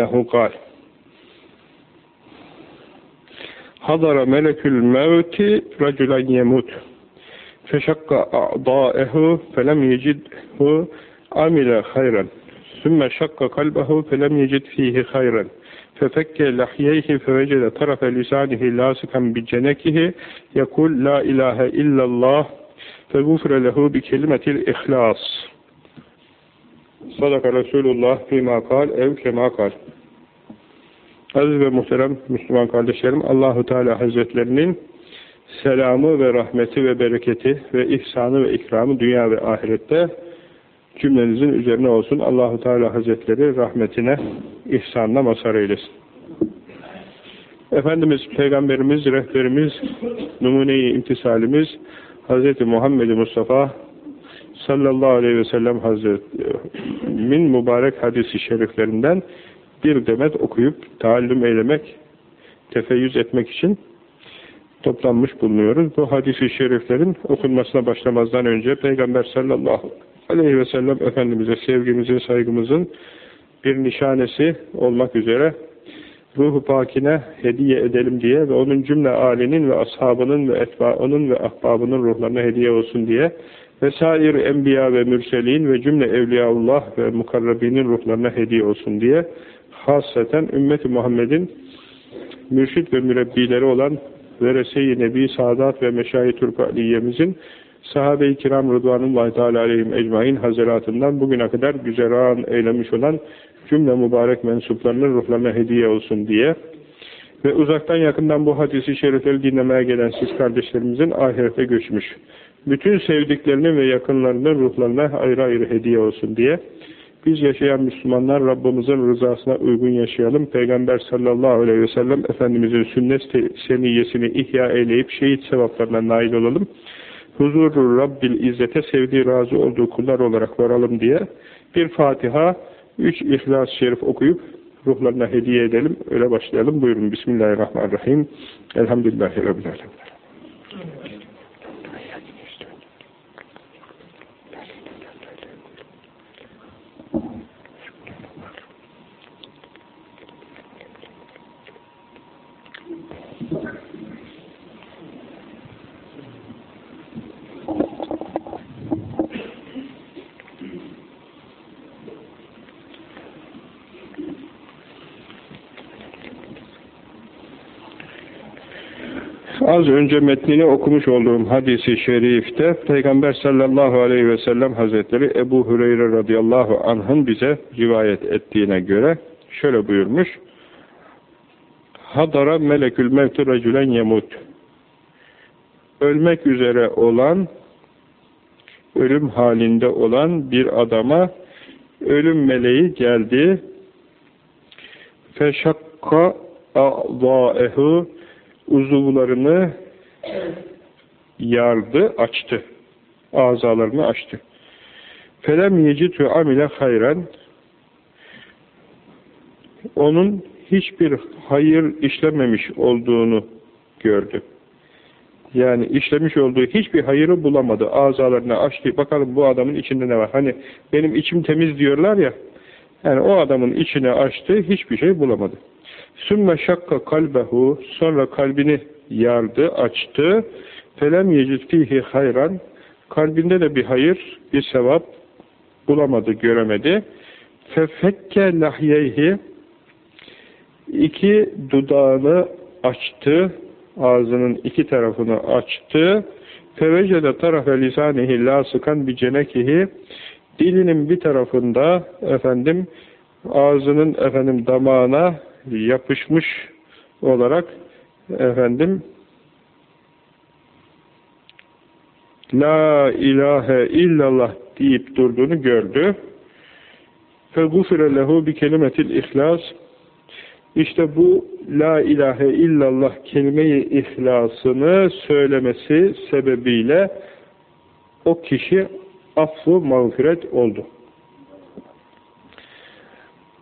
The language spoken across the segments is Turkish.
Nehu kal. Hadara melekül mevti raculen yemut. Feşakka a'dâehu felem yecidhu amile hayran. Sümme şakka kalbehu felem yecid fihi hayran. Fefekke lahyeyhi fevecede tarafe lisanihi lasikan bi cenekihi yekul la ilahe illallah fegufre lehu bi kelimetil ihlas. Sadaka Resulullah fîmâ kal ev kemâ kal. Aziz ve muhterem Müslüman kardeşlerim, Allahu Teala Hazretlerinin selamı ve rahmeti ve bereketi ve ihsanı ve ikramı dünya ve ahirette cümlenizin üzerine olsun. Allahu Teala Hazretleri rahmetine, ihsanına mazhar eylesin. Efendimiz, Peygamberimiz, rehberimiz, numune-i imtisalimiz Hz. Muhammed Mustafa sallallahu aleyhi ve sellem Hazretlerinin mübarek hadisi şeriflerinden bir demet okuyup taallüm eylemek, tefeyyüz etmek için toplanmış bulunuyoruz. Bu hadisi şeriflerin okunmasına başlamazdan önce Peygamber sallallahu aleyhi ve sellem Efendimiz'e sevgimizin, saygımızın bir nişanesi olmak üzere ruhu pakine hediye edelim diye ve onun cümle âlinin ve ashabının ve etbaının ve ahbabının ruhlarına hediye olsun diye vesair enbiya ve mürselin ve cümle evliyaullah ve mukarrabinin ruhlarına hediye olsun diye hasreten ümmeti Muhammed'in mürşit ve mürebbileri olan Verese-i Nebi Sadat ve Meşayi Türk Aliye'mizin sahabe-i kiram rıdvanullahi teala aleyhim ecmain hazaratından bugüne kadar güzeran eylemiş olan cümle mübarek mensuplarının ruhlarına hediye olsun diye ve uzaktan yakından bu hadisi şerifleri dinlemeye gelen siz kardeşlerimizin ahirete göçmüş. Bütün sevdiklerinin ve yakınlarının ruhlarına ayrı ayrı hediye olsun diye biz yaşayan Müslümanlar Rabbimizin rızasına uygun yaşayalım. Peygamber sallallahu aleyhi ve sellem Efendimizin sünnet seniyyesini ihya eyleyip şehit sevaplarına nail olalım. Huzuru Rabbil İzzet'e sevdiği razı olduğu kullar olarak varalım diye bir Fatiha, üç İhlas-ı Şerif okuyup ruhlarına hediye edelim. Öyle başlayalım. Buyurun. Bismillahirrahmanirrahim. Elhamdülillahi Rabbil Alemin. Az önce metnini okumuş olduğum hadisi şerifte Peygamber sallallahu aleyhi ve sellem Hazretleri Ebu Hüreyre radıyallahu anh'ın bize rivayet ettiğine göre şöyle buyurmuş. Hadara melekül mevti racülen yemut. Ölmek üzere olan, ölüm halinde olan bir adama ölüm meleği geldi. Feşakka a'zâehu uzuvlarını yardı, açtı. Azalarını açtı. Felem yecitü amile hayren onun hiçbir hayır işlememiş olduğunu gördü. Yani işlemiş olduğu hiçbir hayırı bulamadı. Azalarını açtı. Bakalım bu adamın içinde ne var? Hani benim içim temiz diyorlar ya. Yani o adamın içine açtı. Hiçbir şey bulamadı. Sümme şakka kalbehu sonra kalbini yardı, açtı. Felem yecid fihi hayran kalbinde de bir hayır, bir sevap bulamadı, göremedi. Fefekke lahyeyhi iki dudağını açtı, ağzının iki tarafını açtı. Fevecede tarafe lisanihi lasıkan bi cenekihi dilinin bir tarafında efendim ağzının efendim damağına yapışmış olarak efendim La ilahe illallah deyip durduğunu gördü. فَغُفِرَ lehu bi kelimetil ihlas İşte bu La ilahe illallah kelime-i ihlasını söylemesi sebebiyle o kişi affı mağfiret oldu.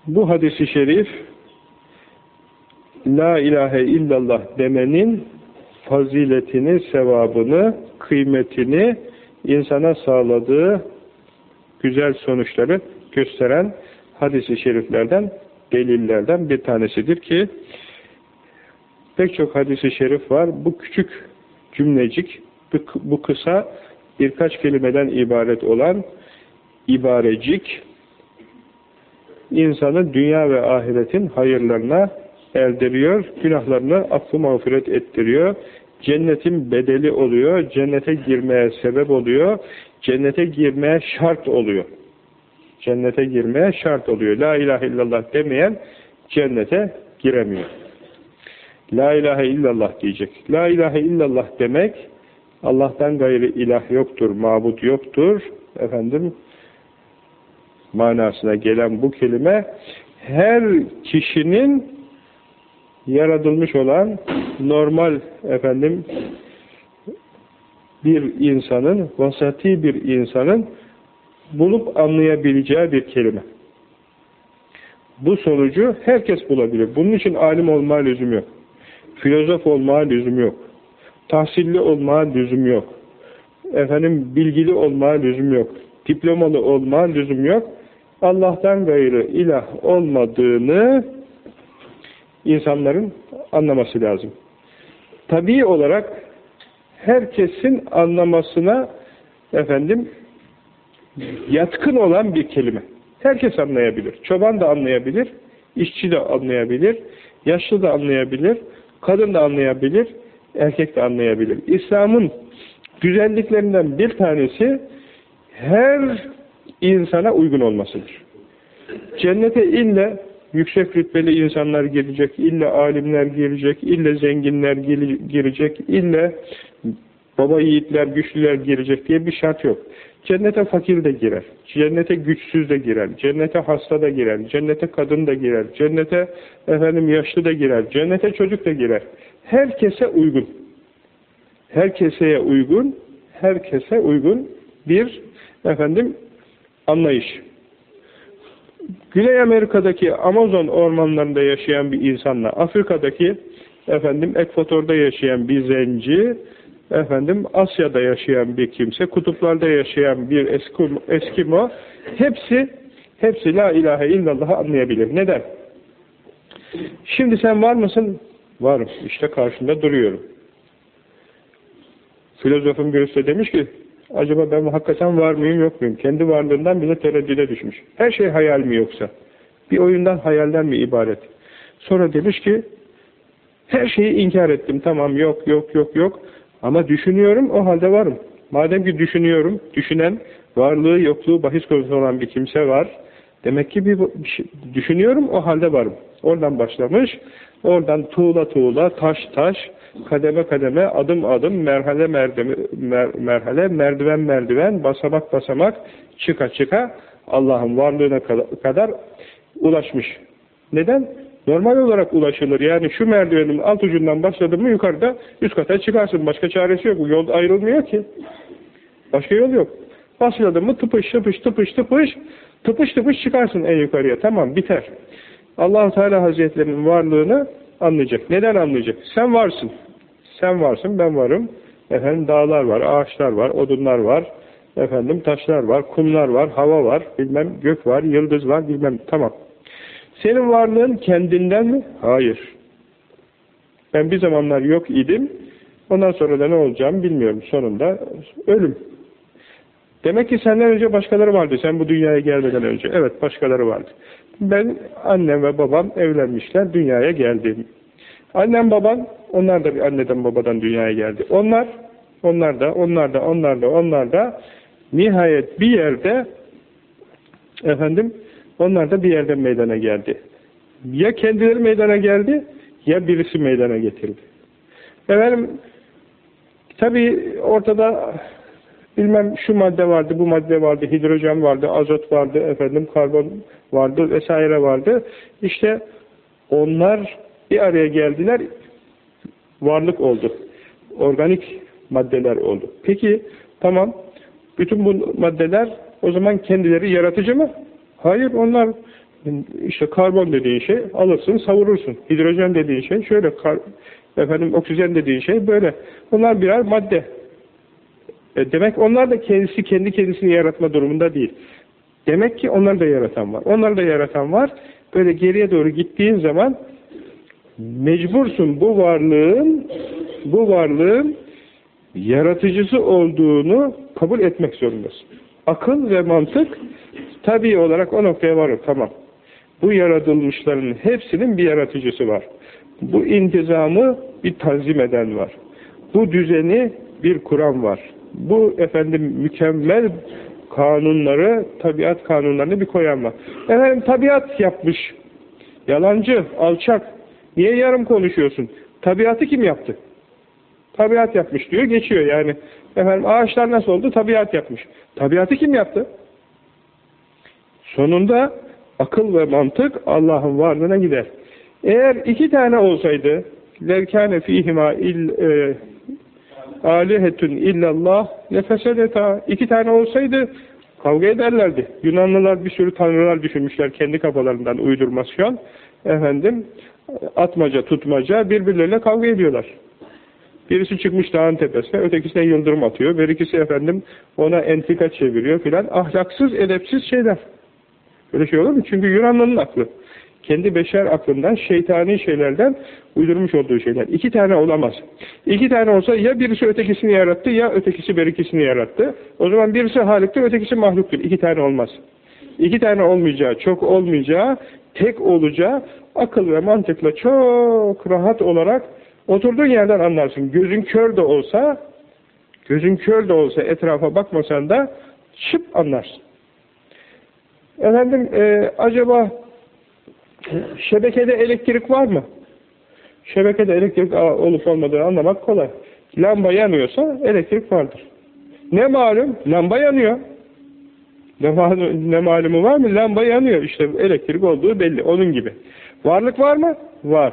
Bu hadisi şerif La ilahe illallah demenin faziletini, sevabını, kıymetini insana sağladığı güzel sonuçları gösteren hadisi şeriflerden delillerden bir tanesidir ki pek çok hadisi şerif var. Bu küçük cümlecik, bu kısa birkaç kelimeden ibaret olan ibarecik insanı dünya ve ahiretin hayırlarına erdiriyor, günahlarını affı mağfiret ettiriyor, cennetin bedeli oluyor, cennete girmeye sebep oluyor, cennete girmeye şart oluyor. Cennete girmeye şart oluyor. La ilahe illallah demeyen cennete giremiyor. La ilahe illallah diyecek. La ilahe illallah demek Allah'tan gayrı ilah yoktur, mabut yoktur. Efendim manasına gelen bu kelime her kişinin yaratılmış olan normal efendim bir insanın, vasati bir insanın bulup anlayabileceği bir kelime. Bu sonucu herkes bulabilir. Bunun için alim olma lüzum yok. Filozof olma lüzum yok. Tahsilli olma lüzum yok. Efendim bilgili olma lüzum yok. Diplomalı olma lüzum yok. Allah'tan gayrı ilah olmadığını insanların anlaması lazım. Tabii olarak herkesin anlamasına efendim yatkın olan bir kelime. Herkes anlayabilir. Çoban da anlayabilir, işçi de anlayabilir, yaşlı da anlayabilir, kadın da anlayabilir, erkek de anlayabilir. İslam'ın güzelliklerinden bir tanesi her insana uygun olmasıdır. Cennete ille yüksek rütbeli insanlar girecek, ille alimler girecek, ille zenginler girecek, ille baba yiğitler, güçlüler girecek diye bir şart yok. Cennete fakir de girer, cennete güçsüz de girer, cennete hasta da girer, cennete kadın da girer, cennete efendim yaşlı da girer, cennete çocuk da girer. Herkese uygun. Herkeseye uygun, herkese uygun bir efendim anlayış. Güney Amerika'daki Amazon ormanlarında yaşayan bir insanla Afrika'daki efendim Ekvator'da yaşayan bir zenci efendim Asya'da yaşayan bir kimse, kutuplarda yaşayan bir Eskimo, Eskimo hepsi hepsi la ilahe illallah'ı anlayabilir. Neden? Şimdi sen var mısın? Varım. İşte karşında duruyorum. Filozofun birisi de demiş ki acaba ben hakikaten var mıyım yok muyum? Kendi varlığından bile tereddüde düşmüş. Her şey hayal mi yoksa? Bir oyundan hayalden mi ibaret? Sonra demiş ki her şeyi inkar ettim. Tamam yok yok yok yok. Ama düşünüyorum o halde varım. Madem ki düşünüyorum, düşünen, varlığı yokluğu bahis konusu olan bir kimse var. Demek ki bir, şey, düşünüyorum o halde varım. Oradan başlamış. Oradan tuğla tuğla, taş taş, kademe kademe, adım adım, merhale merdeme, mer, merhale, merdiven merdiven, basamak basamak, çıka çıka Allah'ın varlığına kadar ulaşmış. Neden? Normal olarak ulaşılır. Yani şu merdivenin alt ucundan başladın mı yukarıda üst kata çıkarsın. Başka çaresi yok. Yol ayrılmıyor ki. Başka yol yok. Başladın mı tıpış tıpış tıpış tıpış tıpış tıpış çıkarsın en yukarıya. Tamam biter. allah Teala Hazretlerinin varlığını anlayacak. Neden anlayacak? Sen varsın. Sen varsın, ben varım. Efendim dağlar var, ağaçlar var, odunlar var. Efendim taşlar var, kumlar var, hava var, bilmem gök var, yıldız var, bilmem tamam. Senin varlığın kendinden mi? Hayır. Ben bir zamanlar yok idim. Ondan sonra da ne olacağımı bilmiyorum. Sonunda ölüm. Demek ki senden önce başkaları vardı. Sen bu dünyaya gelmeden önce. Evet başkaları vardı. Ben, annem ve babam evlenmişler. Dünyaya geldim. Annem babam, onlar da bir anneden babadan dünyaya geldi. Onlar, onlar da, onlar da, onlar da, onlar da nihayet bir yerde efendim onlar da bir yerde meydana geldi. Ya kendileri meydana geldi ya birisi meydana getirdi. Efendim tabi ortada bilmem şu madde vardı, bu madde vardı, hidrojen vardı, azot vardı, efendim karbon vardı vesaire vardı. İşte onlar bir araya geldiler, varlık oldu. Organik maddeler oldu. Peki tamam, bütün bu maddeler o zaman kendileri yaratıcı mı? Hayır onlar işte karbon dediğin şey alırsın savurursun. Hidrojen dediğin şey şöyle efendim oksijen dediğin şey böyle. Bunlar birer madde. E demek onlar da kendisi kendi kendisini yaratma durumunda değil. Demek ki onlar da yaratan var. Onlar da yaratan var. böyle geriye doğru gittiğin zaman mecbursun bu varlığın bu varlığın yaratıcısı olduğunu kabul etmek zorundasın. Akıl ve mantık tabii olarak o noktaya varır. Tamam. Bu yaratılmışların hepsinin bir yaratıcısı var. Bu intizamı bir tanzim eden var. Bu düzeni bir kuran var. Bu efendim mükemmel kanunları, tabiat kanunlarını bir koyan var. Efendim tabiat yapmış. Yalancı, alçak. Niye yarım konuşuyorsun? Tabiatı kim yaptı? Tabiat yapmış diyor, geçiyor yani. Efendim ağaçlar nasıl oldu? Tabiat yapmış. Tabiatı kim yaptı? Sonunda akıl ve mantık Allah'ın varlığına gider. Eğer iki tane olsaydı levkâne fîhimâ il, e, alihetun illallah nefesedeta iki tane olsaydı kavga ederlerdi. Yunanlılar bir sürü tanrılar düşünmüşler kendi kafalarından uydurmasyon. Efendim atmaca tutmaca birbirleriyle kavga ediyorlar. Birisi çıkmış dağın tepesine, ötekisine yıldırım atıyor. Birikisi efendim ona entrika çeviriyor filan. Ahlaksız, edepsiz şeyler. Böyle şey olur mu? Çünkü Yunanlı'nın aklı. Kendi beşer aklından, şeytani şeylerden uydurmuş olduğu şeyler. İki tane olamaz. İki tane olsa ya birisi ötekisini yarattı ya ötekisi berikisini yarattı. O zaman birisi haliktir, ötekisi mahluktur. İki tane olmaz. İki tane olmayacağı, çok olmayacağı, tek olacağı akıl ve mantıkla çok rahat olarak oturduğun yerden anlarsın. Gözün kör de olsa, gözün kör de olsa etrafa bakmasan da şıp anlarsın. Efendim e, acaba şebekede elektrik var mı? Şebekede elektrik olup olmadığını anlamak kolay. Lamba yanıyorsa elektrik vardır. Ne malum? Lamba yanıyor. Ne, malum, ne malumu var mı? Lamba yanıyor. İşte elektrik olduğu belli. Onun gibi. Varlık var mı? Var.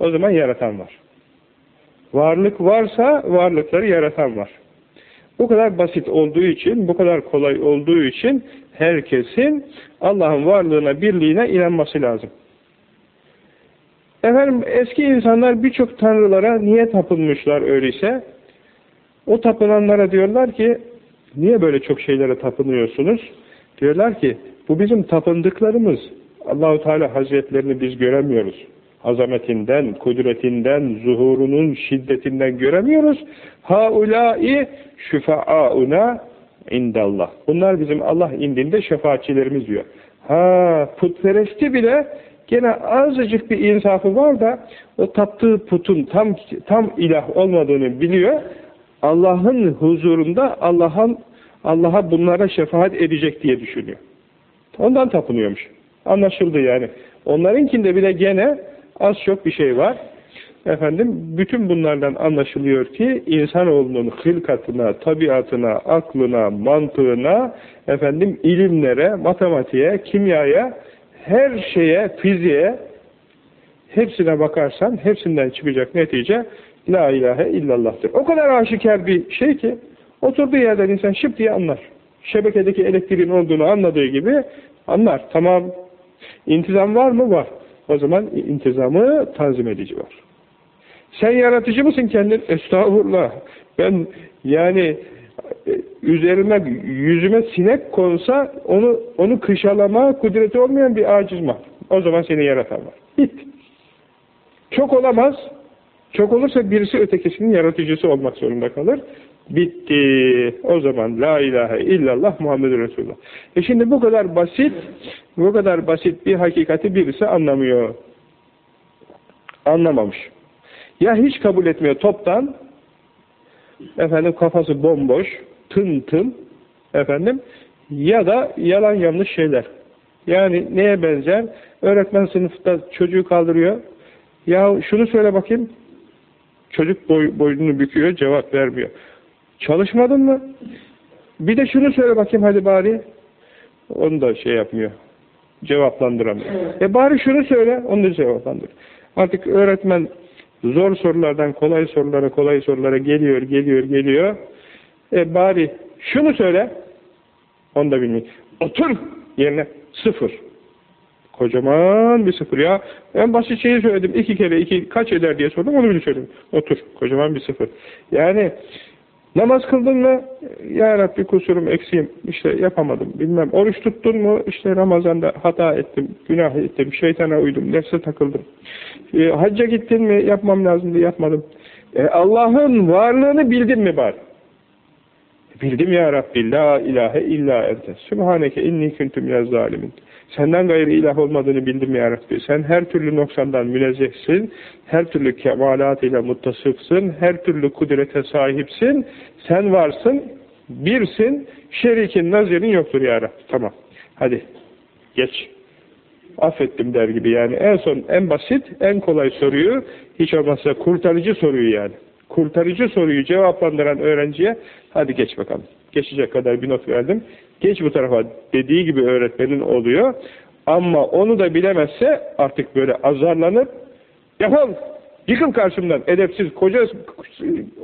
O zaman yaratan var. Varlık varsa varlıkları yaratan var. Bu kadar basit olduğu için, bu kadar kolay olduğu için herkesin Allah'ın varlığına, birliğine inanması lazım. Efendim eski insanlar birçok tanrılara niye tapınmışlar öyleyse? O tapınanlara diyorlar ki niye böyle çok şeylere tapınıyorsunuz? Diyorlar ki bu bizim tapındıklarımız. Allahu Teala Hazretlerini biz göremiyoruz. Azametinden, kudretinden, zuhurunun şiddetinden göremiyoruz. Haulâi şüfa'auna indallah. Bunlar bizim Allah indinde şefaatçilerimiz diyor. Ha putperesti bile gene azıcık bir insafı var da o taptığı putun tam tam ilah olmadığını biliyor. Allah'ın huzurunda Allah'ın Allah'a bunlara şefaat edecek diye düşünüyor. Ondan tapınıyormuş. Anlaşıldı yani. Onlarınkinde bile gene az çok bir şey var. Efendim bütün bunlardan anlaşılıyor ki insanoğlunun hılkatına, tabiatına, aklına, mantığına, efendim ilimlere, matematiğe, kimyaya, her şeye, fiziğe hepsine bakarsan hepsinden çıkacak netice La ilahe illallah'tır. O kadar aşikar bir şey ki oturduğu yerden insan şıp diye anlar. Şebekedeki elektriğin olduğunu anladığı gibi anlar. Tamam. İntizam var mı? Var. O zaman intizamı tanzim edici var. Sen yaratıcı mısın kendin? Estağfurullah. Ben yani üzerime, yüzüme sinek konsa onu onu kışalama kudreti olmayan bir aciz mı? O zaman seni yaratan var. Bitti. Çok olamaz. Çok olursa birisi ötekisinin yaratıcısı olmak zorunda kalır. Bitti. O zaman la ilahe illallah Muhammed Resulullah. E şimdi bu kadar basit, bu kadar basit bir hakikati birisi anlamıyor. Anlamamış. Ya hiç kabul etmiyor toptan, efendim kafası bomboş, tın tın, efendim, ya da yalan yanlış şeyler. Yani neye benzer? Öğretmen sınıfta çocuğu kaldırıyor. Ya şunu söyle bakayım. Çocuk boy, boynunu büküyor, cevap vermiyor. Çalışmadın mı? Bir de şunu söyle bakayım hadi bari. Onu da şey yapmıyor. Cevaplandıramıyor. E bari şunu söyle, onu da cevaplandır. Artık öğretmen Zor sorulardan kolay sorulara, kolay sorulara geliyor, geliyor, geliyor. E bari şunu söyle, onu da bilmiyor. Otur yerine sıfır. Kocaman bir sıfır ya. En basit şeyi söyledim. iki kere iki kaç eder diye sordum onu bile söyledim. Otur. Kocaman bir sıfır. Yani Namaz kıldın mı? Ya Rabbi kusurum, eksiğim, işte yapamadım, bilmem. Oruç tuttun mu? İşte Ramazan'da hata ettim, günah ettim, şeytana uydum, nefse takıldım. E, hacca gittin mi? Yapmam lazımdı, yapmadım. E, Allah'ın varlığını bildin mi bari? Bildim ya Rabbi, la ilahe illa ente. Sübhaneke inni küntüm ya zalimin. Senden gayrı ilah olmadığını bildim ya Rabbi. Sen her türlü noksandan münezzehsin, her türlü kemalatıyla muttasıfsın, her türlü kudrete sahipsin, sen varsın, birsin, şerikin, nazirin yoktur ya Rabbi. Tamam, hadi geç. Affettim der gibi yani. En son, en basit, en kolay soruyu, hiç olmazsa kurtarıcı soruyu yani. Kurtarıcı soruyu cevaplandıran öğrenciye, hadi geç bakalım. Geçecek kadar bir not verdim geç bu tarafa dediği gibi öğretmenin oluyor. Ama onu da bilemezse artık böyle azarlanıp defol, yıkıl karşımdan edepsiz koca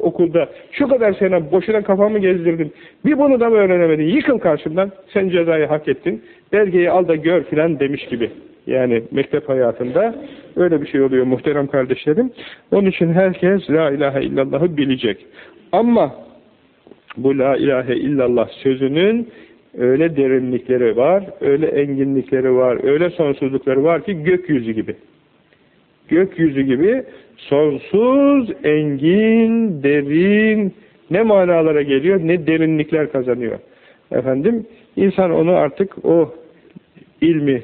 okulda şu kadar sene boşuna kafamı gezdirdin. Bir bunu da mı öğrenemedin? Yıkıl karşımdan. Sen cezayı hak ettin. Belgeyi al da gör filan demiş gibi. Yani mektep hayatında öyle bir şey oluyor muhterem kardeşlerim. Onun için herkes La ilahe illallah'ı bilecek. Ama bu La ilahe illallah sözünün öyle derinlikleri var, öyle enginlikleri var, öyle sonsuzlukları var ki gökyüzü gibi. Gökyüzü gibi sonsuz, engin, derin ne manalara geliyor, ne derinlikler kazanıyor. Efendim, insan onu artık o ilmi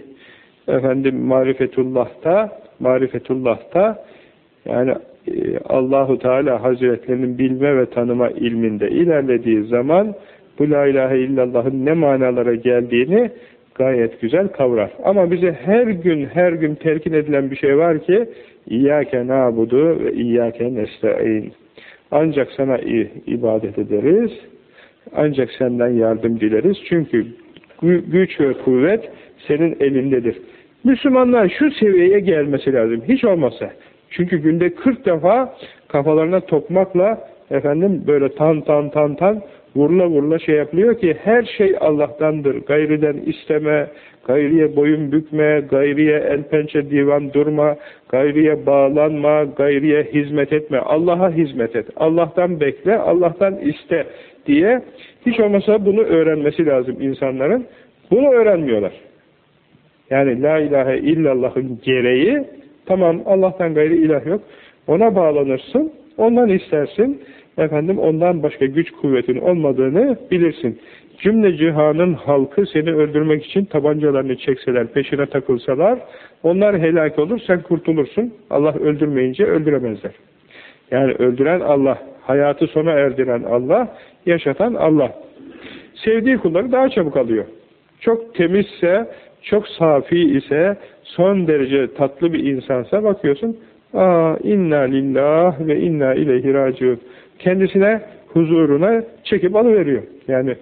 efendim marifetullah'ta marifetullah'ta yani e, Allahu Teala Hazretlerinin bilme ve tanıma ilminde ilerlediği zaman bu la ilahe illallah'ın ne manalara geldiğini gayet güzel kavrar. Ama bize her gün her gün telkin edilen bir şey var ki İyyâke nâbudu ve İyyâke nesta'in. Ancak sana ibadet ederiz. Ancak senden yardım dileriz. Çünkü güç ve kuvvet senin elindedir. Müslümanlar şu seviyeye gelmesi lazım. Hiç olmazsa. Çünkü günde 40 defa kafalarına tokmakla efendim böyle tan tan tan tan vurla vurla şey yapılıyor ki her şey Allah'tandır. Gayriden isteme, gayriye boyun bükme, gayriye el pençe divan durma, gayriye bağlanma, gayriye hizmet etme. Allah'a hizmet et. Allah'tan bekle, Allah'tan iste diye hiç olmasa bunu öğrenmesi lazım insanların. Bunu öğrenmiyorlar. Yani la ilahe illallah'ın gereği tamam Allah'tan gayri ilah yok. Ona bağlanırsın, ondan istersin efendim ondan başka güç kuvvetin olmadığını bilirsin. Cümle cihanın halkı seni öldürmek için tabancalarını çekseler, peşine takılsalar, onlar helak olur, sen kurtulursun. Allah öldürmeyince öldüremezler. Yani öldüren Allah, hayatı sona erdiren Allah, yaşatan Allah. Sevdiği kulları daha çabuk alıyor. Çok temizse, çok safi ise, son derece tatlı bir insansa bakıyorsun, aa inna lillah ve inna ileyhi raciun kendisine huzuruna çekip alıveriyor. Yani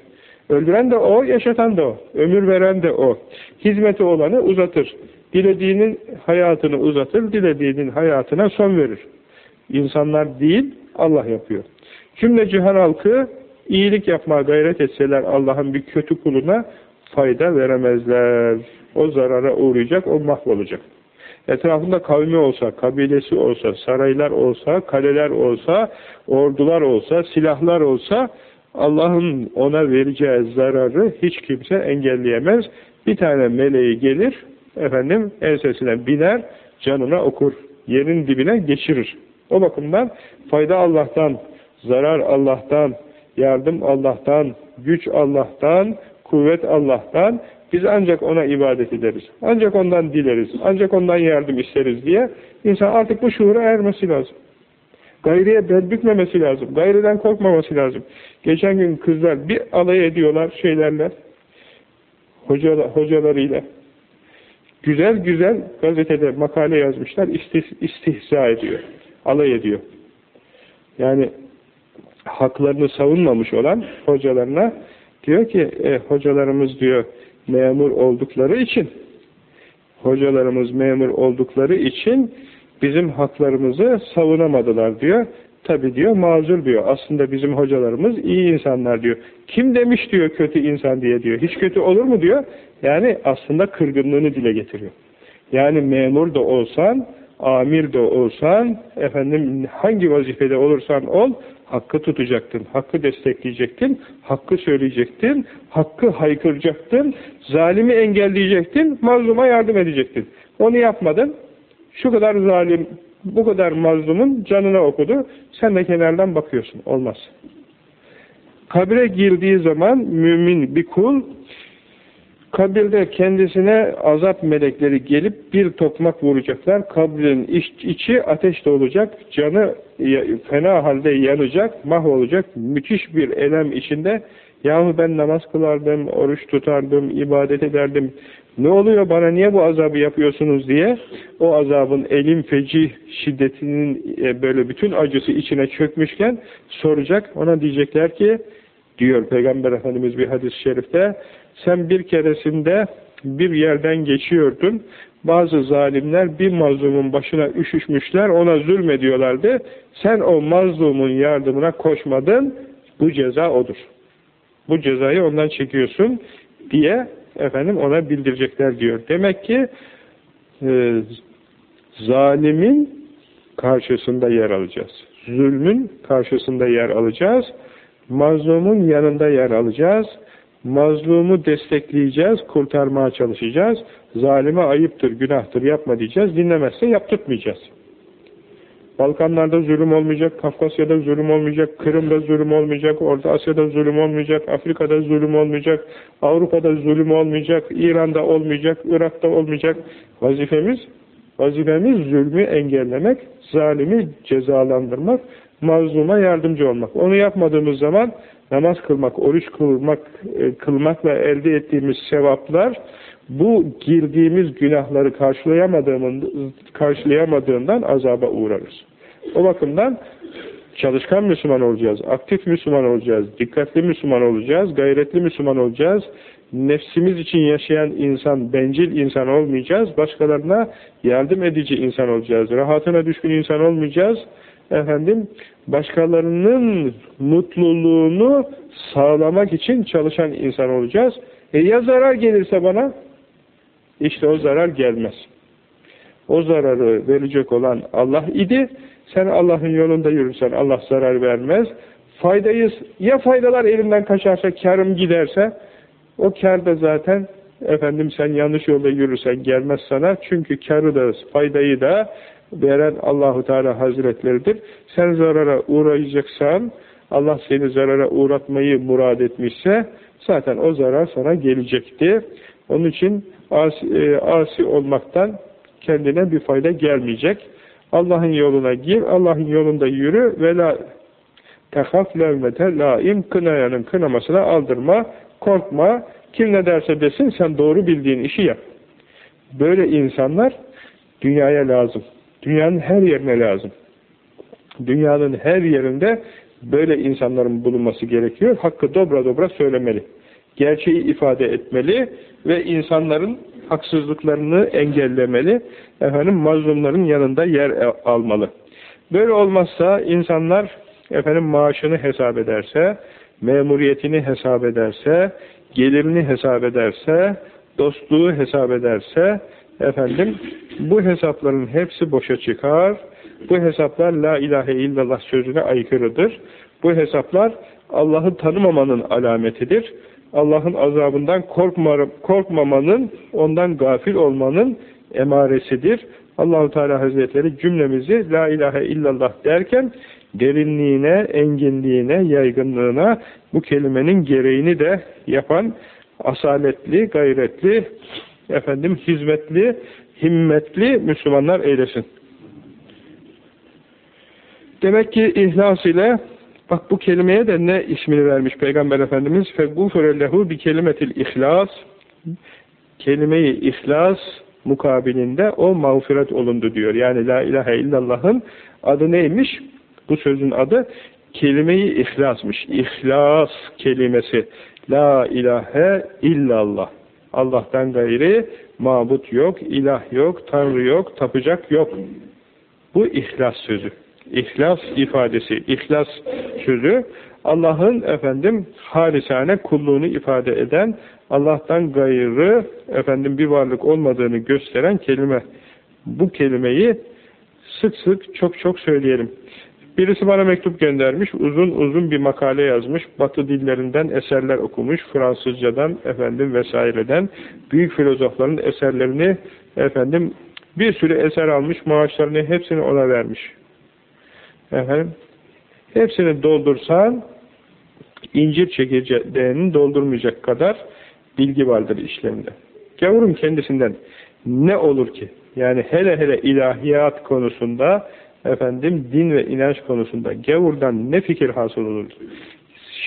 öldüren de o, yaşatan da o. Ömür veren de o. Hizmeti olanı uzatır. Dilediğinin hayatını uzatır, dilediğinin hayatına son verir. İnsanlar değil, Allah yapıyor. Cümle cihan halkı iyilik yapmaya gayret etseler Allah'ın bir kötü kuluna fayda veremezler. O zarara uğrayacak, o mahvolacak. Etrafında kavmi olsa, kabilesi olsa, saraylar olsa, kaleler olsa, ordular olsa, silahlar olsa Allah'ın ona vereceği zararı hiç kimse engelleyemez. Bir tane meleği gelir, efendim ensesine biner, canına okur, yerin dibine geçirir. O bakımdan fayda Allah'tan, zarar Allah'tan, yardım Allah'tan, güç Allah'tan, kuvvet Allah'tan, biz ancak ona ibadet ederiz. Ancak ondan dileriz. Ancak ondan yardım isteriz diye insan artık bu şuura ermesi lazım. Gayriye bel bükmemesi lazım. Gayriden korkmaması lazım. Geçen gün kızlar bir alay ediyorlar şeylerle, hocalar, hocalarıyla. Güzel güzel gazetede makale yazmışlar, istih, istihza ediyor, alay ediyor. Yani haklarını savunmamış olan hocalarına diyor ki, e, hocalarımız diyor, memur oldukları için hocalarımız memur oldukları için bizim haklarımızı savunamadılar diyor. Tabi diyor mazur diyor. Aslında bizim hocalarımız iyi insanlar diyor. Kim demiş diyor kötü insan diye diyor. Hiç kötü olur mu diyor. Yani aslında kırgınlığını dile getiriyor. Yani memur da olsan, amir de olsan, efendim hangi vazifede olursan ol, Hakkı tutacaktın, hakkı destekleyecektin, hakkı söyleyecektin, hakkı haykıracaktın, zalimi engelleyecektin, mazluma yardım edecektin. Onu yapmadın. Şu kadar zalim, bu kadar mazlumun canına okudu. Sen de kenardan bakıyorsun. Olmaz. Kabre girdiği zaman mümin bir kul kabirde kendisine azap melekleri gelip bir tokmak vuracaklar. Kabrin iç, içi ateşte olacak. Canı fena halde yanacak, mahvolacak. Müthiş bir elem içinde. Yahu ben namaz kılardım, oruç tutardım, ibadet ederdim. Ne oluyor bana niye bu azabı yapıyorsunuz diye o azabın elim feci şiddetinin e, böyle bütün acısı içine çökmüşken soracak. Ona diyecekler ki diyor Peygamber Efendimiz bir hadis-i şerifte sen bir keresinde bir yerden geçiyordun bazı zalimler bir mazlumun başına üşüşmüşler ona zulmediyorlardı sen o mazlumun yardımına koşmadın bu ceza odur bu cezayı ondan çekiyorsun diye efendim ona bildirecekler diyor. Demek ki e, zalimin karşısında yer alacağız. Zulmün karşısında yer alacağız. Mazlumun yanında yer alacağız. Mazlumu destekleyeceğiz, kurtarmaya çalışacağız. Zalime ayıptır, günahtır, yapma diyeceğiz. Dinlemezse yaptırtmayacağız. Balkanlarda zulüm olmayacak, Kafkasya'da zulüm olmayacak, Kırım'da zulüm olmayacak, Orta Asya'da zulüm olmayacak, Afrika'da zulüm olmayacak, Avrupa'da zulüm olmayacak, İran'da olmayacak, Irak'ta olmayacak. Vazifemiz, vazifemiz zulmü engellemek, zalimi cezalandırmak, mazluma yardımcı olmak. Onu yapmadığımız zaman namaz kılmak, oruç kılmak, e, kılmakla elde ettiğimiz sevaplar bu girdiğimiz günahları karşılayamadığından azaba uğrarız. O bakımdan çalışkan Müslüman olacağız, aktif Müslüman olacağız, dikkatli Müslüman olacağız, gayretli Müslüman olacağız. Nefsimiz için yaşayan insan, bencil insan olmayacağız. Başkalarına yardım edici insan olacağız. Rahatına düşkün insan olmayacağız. Efendim, başkalarının mutluluğunu sağlamak için çalışan insan olacağız. E ya zarar gelirse bana? İşte o zarar gelmez. O zararı verecek olan Allah idi. Sen Allah'ın yolunda yürürsen Allah zarar vermez. Faydayı, ya faydalar elimden kaçarsa, karım giderse, o kar da zaten efendim sen yanlış yolda yürürsen gelmez sana. Çünkü karı da, faydayı da veren Allahu Teala Hazretleridir. Sen zarara uğrayacaksan, Allah seni zarara uğratmayı murad etmişse, zaten o zarar sana gelecekti. Onun için asi, e, asi olmaktan kendine bir fayda gelmeyecek. Allah'ın yoluna gir, Allah'ın yolunda yürü ve la tehaf levmete laim kınayanın kınamasına aldırma, korkma. Kim ne derse desin sen doğru bildiğin işi yap. Böyle insanlar dünyaya lazım. Dünyanın her yerine lazım. Dünyanın her yerinde böyle insanların bulunması gerekiyor. Hakkı dobra dobra söylemeli. Gerçeği ifade etmeli ve insanların haksızlıklarını engellemeli, efendim mazlumların yanında yer almalı. Böyle olmazsa insanlar efendim maaşını hesap ederse, memuriyetini hesap ederse, gelirini hesap ederse, dostluğu hesap ederse, efendim bu hesapların hepsi boşa çıkar. Bu hesaplar la ilahe illallah sözüne aykırıdır. Bu hesaplar Allah'ı tanımamanın alametidir. Allah'ın azabından korkma, korkmamanın, ondan gafil olmanın emaresidir. Allahu Teala Hazretleri cümlemizi la ilahe illallah derken derinliğine, enginliğine, yaygınlığına bu kelimenin gereğini de yapan asaletli, gayretli, efendim hizmetli, himmetli Müslümanlar eylesin. Demek ki ihlas ile Bak bu kelimeye de ne ismini vermiş Peygamber Efendimiz? فَغُفُرَ لَهُ بِكَلِمَةِ ihlas Kelime-i ihlas mukabilinde o mağfiret olundu diyor. Yani La ilahe illallah'ın adı neymiş? Bu sözün adı kelime-i ihlasmış. İhlas kelimesi. La ilahe illallah. Allah'tan gayri mabut yok, ilah yok, tanrı yok, tapacak yok. Bu ihlas sözü. İhlas ifadesi, ihlas sözü Allah'ın efendim halisane kulluğunu ifade eden, Allah'tan gayrı efendim bir varlık olmadığını gösteren kelime. Bu kelimeyi sık sık çok çok söyleyelim. Birisi bana mektup göndermiş, uzun uzun bir makale yazmış, batı dillerinden eserler okumuş, Fransızcadan, efendim vesaireden, büyük filozofların eserlerini, efendim bir sürü eser almış, maaşlarını hepsini ona vermiş. Efendim, hepsini doldursan, incir çekirdeğini doldurmayacak kadar bilgi vardır işlerinde. Gavurun kendisinden ne olur ki? Yani hele hele ilahiyat konusunda, efendim din ve inanç konusunda gavurdan ne fikir hasıl olur?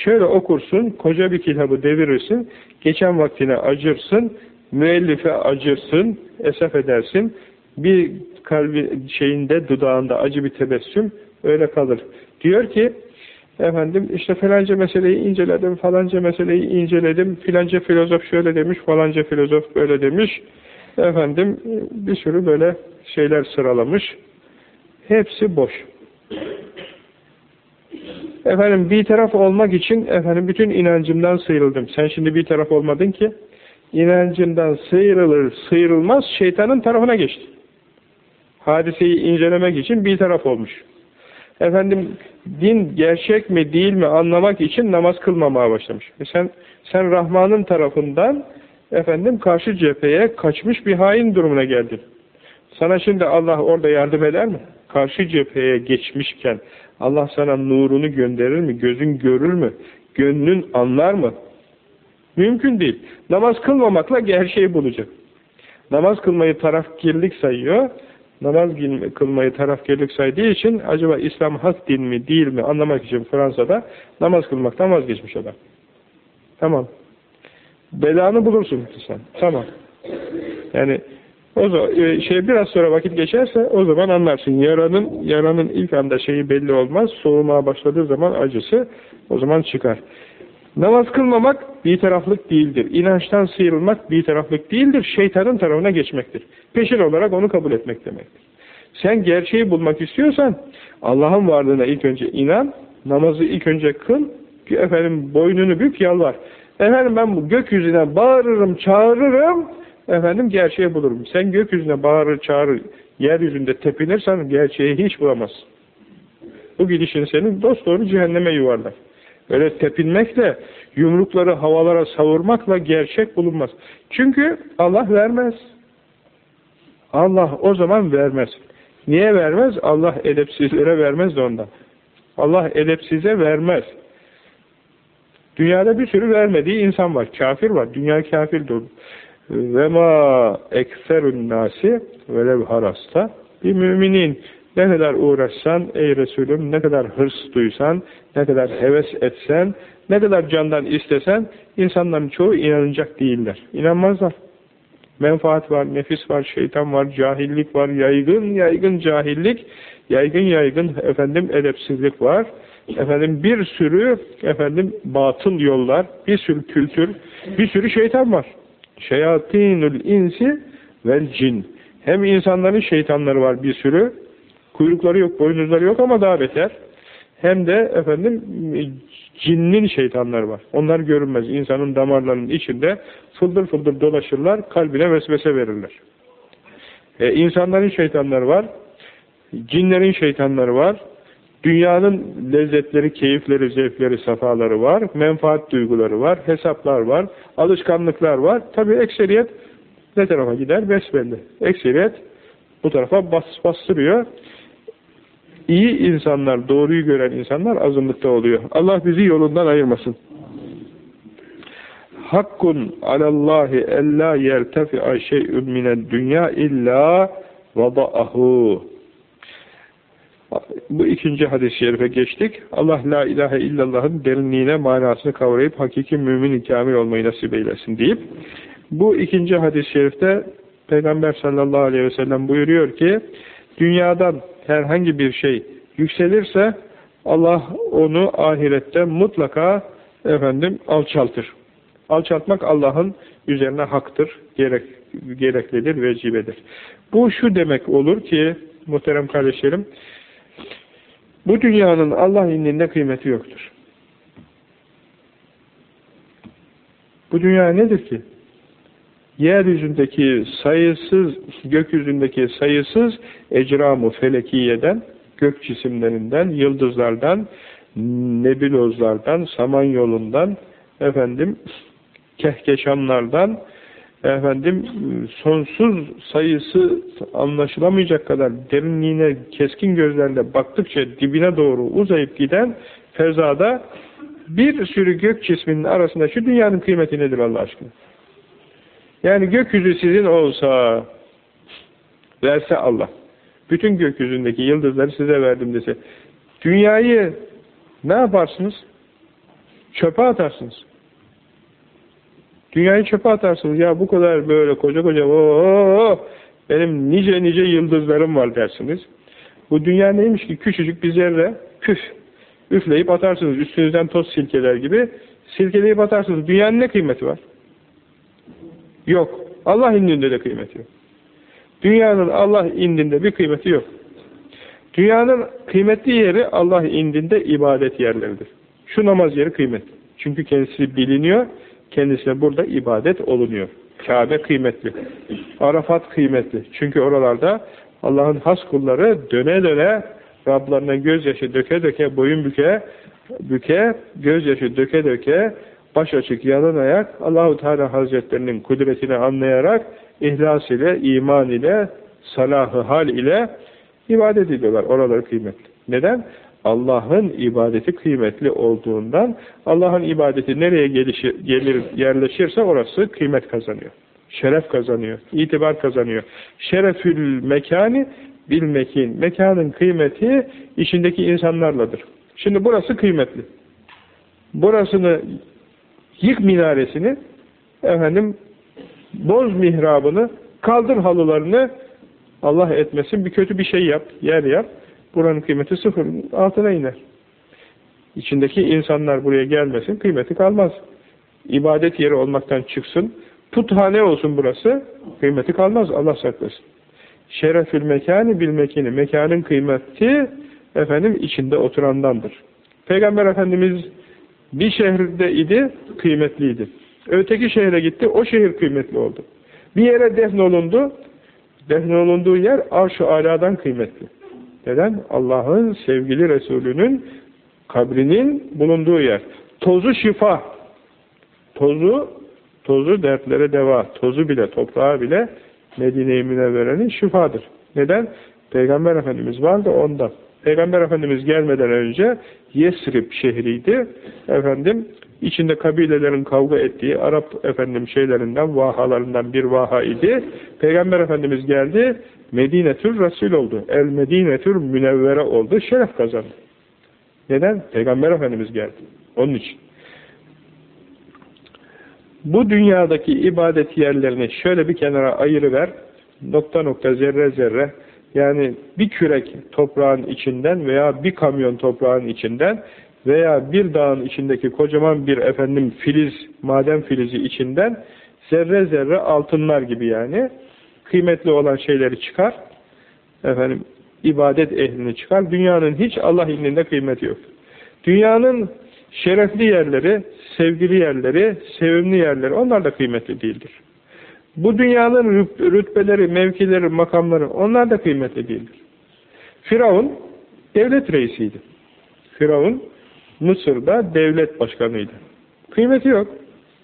Şöyle okursun, koca bir kitabı devirirsin, geçen vaktine acırsın, müellife acırsın, esef edersin, bir kalbi şeyinde, dudağında acı bir tebessüm öyle kalır. Diyor ki, efendim işte falanca meseleyi inceledim, falanca meseleyi inceledim, filanca filozof şöyle demiş, falanca filozof böyle demiş, efendim bir sürü böyle şeyler sıralamış. Hepsi boş. Efendim bir taraf olmak için efendim bütün inancımdan sıyrıldım. Sen şimdi bir taraf olmadın ki inancından sıyrılır sıyrılmaz şeytanın tarafına geçti. Hadiseyi incelemek için bir taraf olmuş. Efendim din gerçek mi değil mi anlamak için namaz kılmamaya başlamış. E sen sen Rahman'ın tarafından efendim karşı cepheye kaçmış bir hain durumuna geldin. Sana şimdi Allah orada yardım eder mi? Karşı cepheye geçmişken Allah sana nurunu gönderir mi? Gözün görür mü? Gönlün anlar mı? Mümkün değil. Namaz kılmamakla gerçeği bulacak. Namaz kılmayı tarafkirlik sayıyor. Namaz kılmayı tarafkirlik saydığı için acaba İslam hak din mi değil mi anlamak için Fransa'da namaz kılmaktan vazgeçmiş adam. Tamam. Belanı bulursun sen. Tamam. Yani o zaman e, şey biraz sonra vakit geçerse o zaman anlarsın. Yaranın yaranın ilk anda şeyi belli olmaz. Soğumaya başladığı zaman acısı o zaman çıkar. Namaz kılmamak bir taraflık değildir. İnançtan sıyrılmak bir taraflık değildir. Şeytanın tarafına geçmektir. Peşin olarak onu kabul etmek demektir. Sen gerçeği bulmak istiyorsan Allah'ın varlığına ilk önce inan, namazı ilk önce kıl, efendim boynunu bük yalvar. Efendim ben bu gökyüzüne bağırırım, çağırırım, efendim gerçeği bulurum. Sen gökyüzüne bağırır, çağırır, yeryüzünde tepinirsen gerçeği hiç bulamazsın. Bu gidişin senin dosdoğru cehenneme yuvarlar. Öyle tepinmekle, yumrukları havalara savurmakla gerçek bulunmaz. Çünkü Allah vermez. Allah o zaman vermez. Niye vermez? Allah edepsizlere vermez de ondan. Allah edepsize vermez. Dünyada bir sürü vermediği insan var. Kafir var. Dünya kafir dolu. Ve ma ekserun nasi velev harasta bir müminin ne kadar uğraşsan ey Resulüm, ne kadar hırs duysan, ne kadar heves etsen, ne kadar candan istesen, insanların çoğu inanacak değiller. İnanmazlar. Menfaat var, nefis var, şeytan var, cahillik var, yaygın yaygın cahillik, yaygın yaygın efendim edepsizlik var. Efendim bir sürü efendim batıl yollar, bir sürü kültür, bir sürü şeytan var. Şeyatinül insi vel cin. Hem insanların şeytanları var bir sürü, Kuyrukları yok, boynuzları yok ama daha beter. Hem de efendim cinnin şeytanları var. Onlar görünmez. İnsanın damarlarının içinde fıldır fıldır dolaşırlar, kalbine vesvese verirler. E, insanların şeytanları var, cinlerin şeytanları var, dünyanın lezzetleri, keyifleri, zevkleri, safaları var, menfaat duyguları var, hesaplar var, alışkanlıklar var. Tabi ekseriyet ne tarafa gider? Besbelli. Ekseriyet bu tarafa bas, bastırıyor. İyi insanlar, doğruyu gören insanlar azınlıkta oluyor. Allah bizi yolundan ayırmasın. Hakkun alallahi ella yertefi'a şey'ün mined dünya illa vada'ahu. Bu ikinci hadis-i şerife geçtik. Allah la ilahe illallah'ın derinliğine manasını kavrayıp hakiki mümin kamil olmayı nasip eylesin deyip bu ikinci hadis-i şerifte Peygamber sallallahu aleyhi ve sellem buyuruyor ki dünyadan herhangi bir şey yükselirse Allah onu ahirette mutlaka efendim alçaltır. Alçaltmak Allah'ın üzerine haktır, gerek, gereklidir, vecibedir. Bu şu demek olur ki muhterem kardeşlerim bu dünyanın Allah indinde kıymeti yoktur. Bu dünya nedir ki? yeryüzündeki sayısız, gökyüzündeki sayısız ecramı felekiyeden gök cisimlerinden, yıldızlardan, nebulozlardan, samanyolundan, efendim, kehkeşanlardan, efendim, sonsuz sayısı anlaşılamayacak kadar derinliğine keskin gözlerle baktıkça dibine doğru uzayıp giden fezada bir sürü gök cisminin arasında şu dünyanın kıymeti nedir Allah aşkına? Yani gökyüzü sizin olsa, verse Allah, bütün gökyüzündeki yıldızları size verdim dese, dünyayı ne yaparsınız? Çöpe atarsınız. Dünyayı çöpe atarsınız. Ya bu kadar böyle koca koca ooo, benim nice nice yıldızlarım var dersiniz. Bu dünya neymiş ki? Küçücük bir zerre, püf, üfleyip atarsınız. Üstünüzden toz silkeler gibi silkeleyip atarsınız. Dünyanın ne kıymeti var? Yok. Allah indinde de kıymeti yok. Dünyanın Allah indinde bir kıymeti yok. Dünyanın kıymetli yeri Allah indinde ibadet yerleridir. Şu namaz yeri kıymetli. Çünkü kendisi biliniyor, kendisine burada ibadet olunuyor. Kabe kıymetli. Arafat kıymetli. Çünkü oralarda Allah'ın has kulları döne döne Rablarına gözyaşı döke döke, boyun büke, büke, gözyaşı döke döke, baş açık yalın ayak Allahu Teala Hazretlerinin kudretini anlayarak ihlas ile, iman ile, salahı hal ile ibadet ediyorlar. Oraları kıymetli. Neden? Allah'ın ibadeti kıymetli olduğundan Allah'ın ibadeti nereye gelişir, gelir, yerleşirse orası kıymet kazanıyor. Şeref kazanıyor, itibar kazanıyor. Şerefül mekani bil mekin. Mekanın kıymeti içindeki insanlarladır. Şimdi burası kıymetli. Burasını yık minaresini efendim boz mihrabını kaldır halılarını Allah etmesin bir kötü bir şey yap, yer yap. Buranın kıymeti sıfır altına iner. İçindeki insanlar buraya gelmesin, kıymeti kalmaz. İbadet yeri olmaktan çıksın, puthane olsun burası, kıymeti kalmaz, Allah saklasın. Şerefül mekani bil mekini, mekanın kıymeti efendim içinde oturandandır. Peygamber Efendimiz bir şehirde idi, kıymetliydi. Öteki şehre gitti, o şehir kıymetli oldu. Bir yere defnolundu, defnolunduğu yer arş-ı aladan kıymetli. Neden? Allah'ın sevgili Resulünün kabrinin bulunduğu yer. Tozu şifa. Tozu, tozu dertlere deva. Tozu bile, toprağı bile Medine-i Münevvere'nin şifadır. Neden? Peygamber Efendimiz vardı ondan. Peygamber Efendimiz gelmeden önce Yesrib şehriydi. Efendim içinde kabilelerin kavga ettiği Arap efendim şeylerinden, vahalarından bir vaha idi. Peygamber Efendimiz geldi, Medine-tür Resul oldu. El Medine-tür Münevvere oldu, şeref kazandı. Neden? Peygamber Efendimiz geldi. Onun için. Bu dünyadaki ibadet yerlerini şöyle bir kenara ayırıver, nokta nokta zerre zerre, yani bir kürek toprağın içinden veya bir kamyon toprağın içinden veya bir dağın içindeki kocaman bir efendim filiz, maden filizi içinden zerre zerre altınlar gibi yani kıymetli olan şeyleri çıkar. Efendim ibadet ehlini çıkar. Dünyanın hiç Allah indinde kıymeti yok. Dünyanın şerefli yerleri, sevgili yerleri, sevimli yerleri onlar da kıymetli değildir. Bu dünyanın rütbeleri, mevkileri, makamları onlar da kıymetli değildir. Firavun devlet reisiydi. Firavun Mısır'da devlet başkanıydı. Kıymeti yok.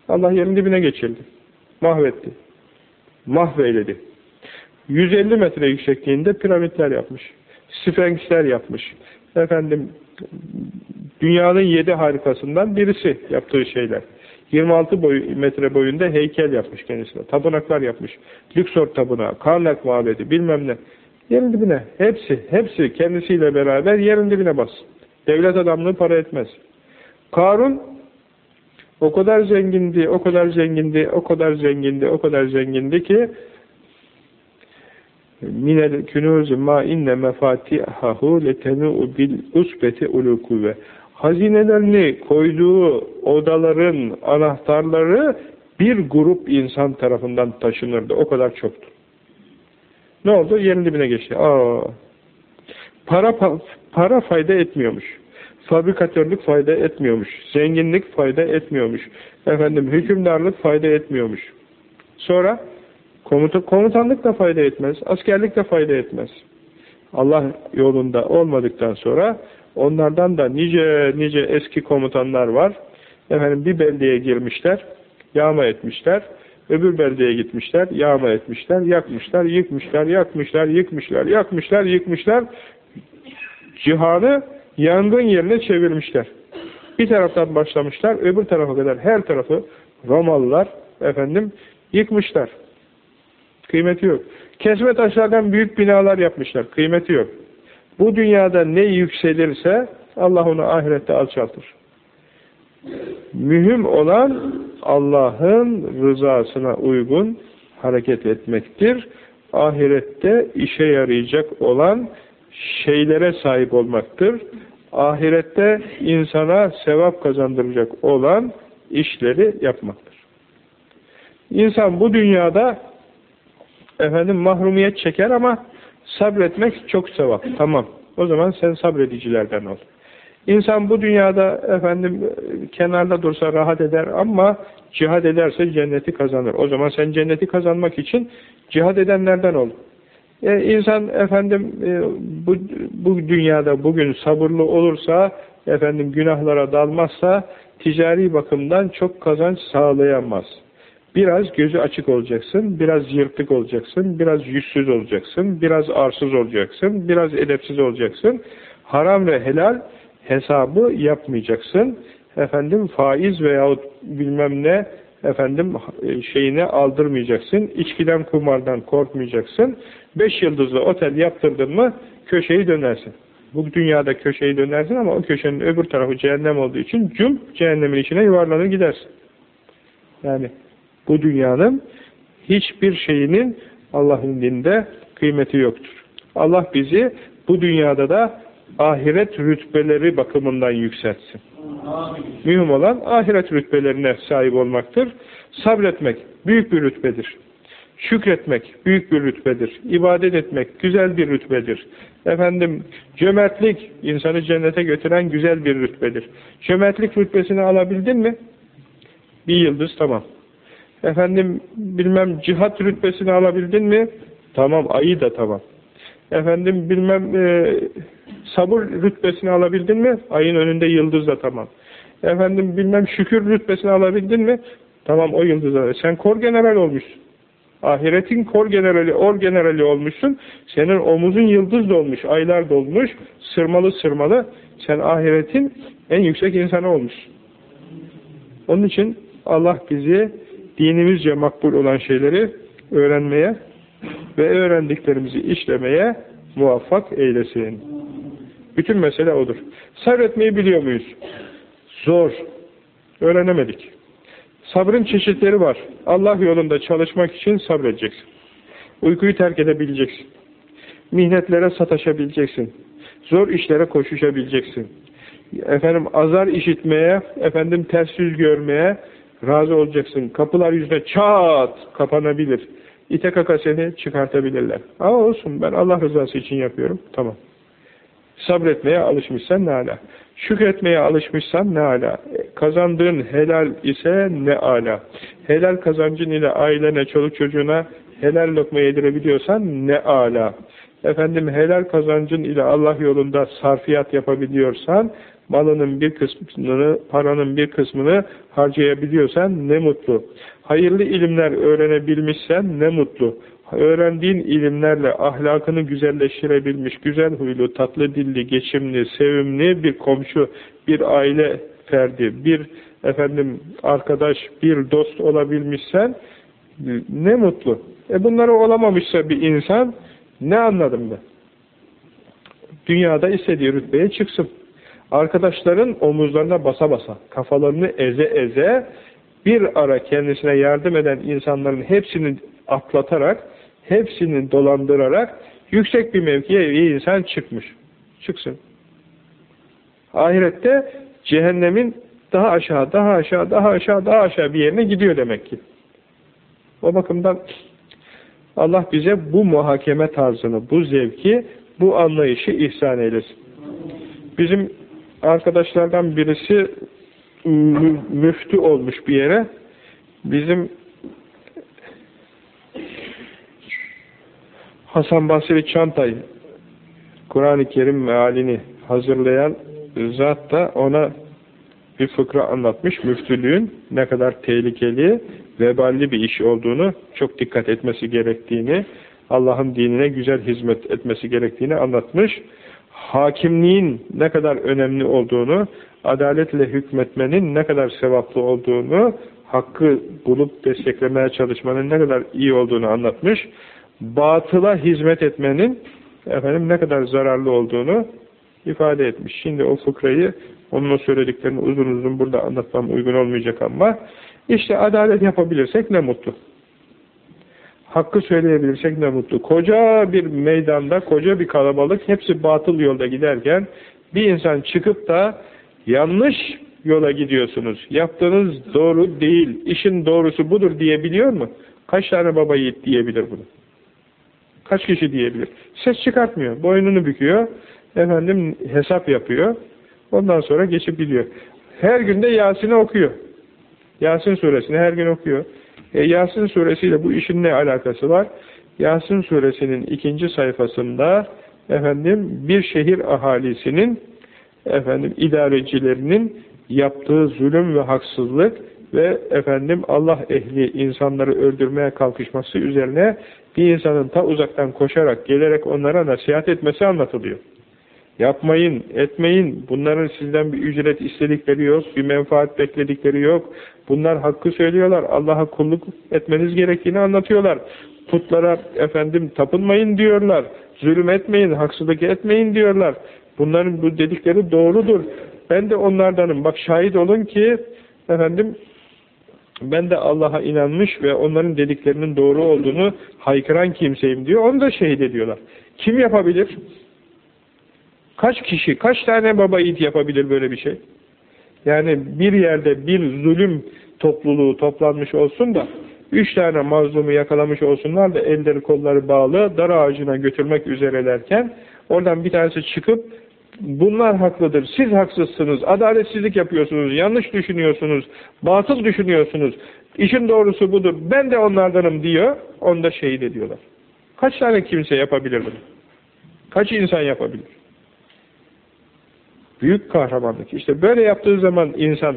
Allah yerin dibine geçirdi. Mahvetti. Mahveyledi. 150 metre yüksekliğinde piramitler yapmış. Sfenksler yapmış. Efendim dünyanın yedi harikasından birisi yaptığı şeyler. 26 boy, metre boyunda heykel yapmış kendisine. Tapınaklar yapmış. Lüksor tapınağı, Karnak mabedi bilmem ne. Yerin dibine. Hepsi, hepsi kendisiyle beraber yerin dibine bas. Devlet adamlığı para etmez. Karun o kadar zengindi, o kadar zengindi, o kadar zengindi, o kadar zengindi ki minel künuzu ma inne mefatihahu letenu bil usbeti ulu kuvve hazinelerini koyduğu odaların anahtarları bir grup insan tarafından taşınırdı. O kadar çoktu. Ne oldu? Yerin dibine geçti. Aa, para, para fayda etmiyormuş. Fabrikatörlük fayda etmiyormuş. Zenginlik fayda etmiyormuş. Efendim hükümdarlık fayda etmiyormuş. Sonra komuta, komutanlık da fayda etmez. Askerlik de fayda etmez. Allah yolunda olmadıktan sonra onlardan da nice nice eski komutanlar var. Efendim bir beldeye girmişler, yağma etmişler. Öbür beldeye gitmişler, yağma etmişler, yakmışlar, yıkmışlar, yakmışlar, yıkmışlar, yakmışlar, yıkmışlar. Cihanı yangın yerine çevirmişler. Bir taraftan başlamışlar, öbür tarafa kadar her tarafı Romalılar efendim yıkmışlar. Kıymeti yok. Kesme taşlardan büyük binalar yapmışlar. Kıymeti yok. Bu dünyada ne yükselirse Allah onu ahirette alçaltır. Mühim olan Allah'ın rızasına uygun hareket etmektir. Ahirette işe yarayacak olan şeylere sahip olmaktır. Ahirette insana sevap kazandıracak olan işleri yapmaktır. İnsan bu dünyada efendim mahrumiyet çeker ama sabretmek çok sevap. Tamam. O zaman sen sabredicilerden ol. İnsan bu dünyada efendim kenarda dursa rahat eder ama cihad ederse cenneti kazanır. O zaman sen cenneti kazanmak için cihad edenlerden ol. E, insan efendim e, bu, bu dünyada bugün sabırlı olursa efendim günahlara dalmazsa ticari bakımdan çok kazanç sağlayamaz. Biraz gözü açık olacaksın, biraz yırtık olacaksın, biraz yüzsüz olacaksın, biraz arsız olacaksın, biraz edepsiz olacaksın. Haram ve helal hesabı yapmayacaksın. Efendim faiz veyahut bilmem ne efendim şeyini aldırmayacaksın. İçkiden kumardan korkmayacaksın. Beş yıldızlı otel yaptırdın mı köşeyi dönersin. Bu dünyada köşeyi dönersin ama o köşenin öbür tarafı cehennem olduğu için cum cehennemin içine yuvarlanır gidersin. Yani bu dünyanın hiçbir şeyinin Allah'ın dinde kıymeti yoktur. Allah bizi bu dünyada da ahiret rütbeleri bakımından yükseltsin. Amin. Mühim olan ahiret rütbelerine sahip olmaktır. Sabretmek büyük bir rütbedir. Şükretmek büyük bir rütbedir. İbadet etmek güzel bir rütbedir. Efendim cömertlik insanı cennete götüren güzel bir rütbedir. Cömertlik rütbesini alabildin mi? Bir yıldız tamam. Efendim bilmem cihat rütbesini alabildin mi? Tamam ayı da tamam. Efendim bilmem e, sabır rütbesini alabildin mi? Ayın önünde yıldız da tamam. Efendim bilmem şükür rütbesini alabildin mi? Tamam o yıldız da. Sen kor general olmuşsun. Ahiretin kor generali, or generali olmuşsun. Senin omuzun yıldız dolmuş, aylar dolmuş, sırmalı sırmalı. Sen ahiretin en yüksek insanı olmuşsun. Onun için Allah bizi dinimizce makbul olan şeyleri öğrenmeye ve öğrendiklerimizi işlemeye muvaffak eylesin. Bütün mesele odur. Sabretmeyi biliyor muyuz? Zor. Öğrenemedik. Sabrın çeşitleri var. Allah yolunda çalışmak için sabredeceksin. Uykuyu terk edebileceksin. Mihnetlere sataşabileceksin. Zor işlere koşuşabileceksin. Efendim azar işitmeye, efendim ters yüz görmeye razı olacaksın. Kapılar yüzüne çat kapanabilir. İte kaka seni çıkartabilirler. Ama olsun ben Allah rızası için yapıyorum. Tamam. Sabretmeye alışmışsan ne ala. Şükretmeye alışmışsan ne ala. Kazandığın helal ise ne ala. Helal kazancın ile ailene, çoluk çocuğuna helal lokma yedirebiliyorsan ne ala. Efendim helal kazancın ile Allah yolunda sarfiyat yapabiliyorsan, malının bir kısmını, paranın bir kısmını harcayabiliyorsan ne mutlu. Hayırlı ilimler öğrenebilmişsen ne mutlu öğrendiğin ilimlerle ahlakını güzelleştirebilmiş, güzel huylu, tatlı dilli, geçimli, sevimli bir komşu, bir aile ferdi, bir efendim arkadaş, bir dost olabilmişsen ne mutlu. E bunları olamamışsa bir insan ne anladım ben? Dünyada istediği rütbeye çıksın. Arkadaşların omuzlarına basa basa, kafalarını eze eze bir ara kendisine yardım eden insanların hepsini atlatarak hepsini dolandırarak yüksek bir mevkiye bir insan çıkmış. Çıksın. Ahirette cehennemin daha aşağı, daha aşağı, daha aşağı, daha aşağı bir yerine gidiyor demek ki. O bakımdan Allah bize bu muhakeme tarzını, bu zevki, bu anlayışı ihsan eylesin. Bizim arkadaşlardan birisi müftü olmuş bir yere. Bizim Hasan Basri Çantay Kur'an-ı Kerim mealini hazırlayan zat da ona bir fıkra anlatmış. Müftülüğün ne kadar tehlikeli, veballi bir iş olduğunu, çok dikkat etmesi gerektiğini, Allah'ın dinine güzel hizmet etmesi gerektiğini anlatmış. Hakimliğin ne kadar önemli olduğunu, adaletle hükmetmenin ne kadar sevaplı olduğunu, hakkı bulup desteklemeye çalışmanın ne kadar iyi olduğunu anlatmış. Batıla hizmet etmenin efendim ne kadar zararlı olduğunu ifade etmiş. Şimdi o fıkrayı onun söylediklerini uzun uzun burada anlatmam uygun olmayacak ama işte adalet yapabilirsek ne mutlu. Hakkı söyleyebilirsek ne mutlu. Koca bir meydanda, koca bir kalabalık hepsi batıl yolda giderken bir insan çıkıp da yanlış yola gidiyorsunuz. Yaptığınız doğru değil, işin doğrusu budur diyebiliyor mu? Kaç tane baba yiğit diyebilir bunu? Kaç kişi diyebilir? Ses çıkartmıyor. Boynunu büküyor. Efendim hesap yapıyor. Ondan sonra geçip gidiyor. Her günde Yasin'i okuyor. Yasin suresini her gün okuyor. E, Yasin suresiyle bu işin ne alakası var? Yasin suresinin ikinci sayfasında efendim bir şehir ahalisinin efendim idarecilerinin yaptığı zulüm ve haksızlık ve efendim Allah ehli insanları öldürmeye kalkışması üzerine bir insanın ta uzaktan koşarak gelerek onlara nasihat etmesi anlatılıyor. Yapmayın, etmeyin. Bunların sizden bir ücret istedikleri yok, bir menfaat bekledikleri yok. Bunlar hakkı söylüyorlar. Allah'a kulluk etmeniz gerektiğini anlatıyorlar. Putlara efendim tapınmayın diyorlar. Zulüm etmeyin, haksızlık etmeyin diyorlar. Bunların bu dedikleri doğrudur. Ben de onlardanım. Bak şahit olun ki efendim ben de Allah'a inanmış ve onların dediklerinin doğru olduğunu haykıran kimseyim diyor. Onu da şehit ediyorlar. Kim yapabilir? Kaç kişi, kaç tane baba yiğit yapabilir böyle bir şey? Yani bir yerde bir zulüm topluluğu toplanmış olsun da üç tane mazlumu yakalamış olsunlar da elleri kolları bağlı dar ağacına götürmek üzerelerken oradan bir tanesi çıkıp bunlar haklıdır, siz haksızsınız, adaletsizlik yapıyorsunuz, yanlış düşünüyorsunuz, batıl düşünüyorsunuz, işin doğrusu budur, ben de onlardanım diyor, onu da şehit ediyorlar. Kaç tane kimse yapabilir bunu? Kaç insan yapabilir? Büyük kahramanlık. İşte böyle yaptığı zaman insan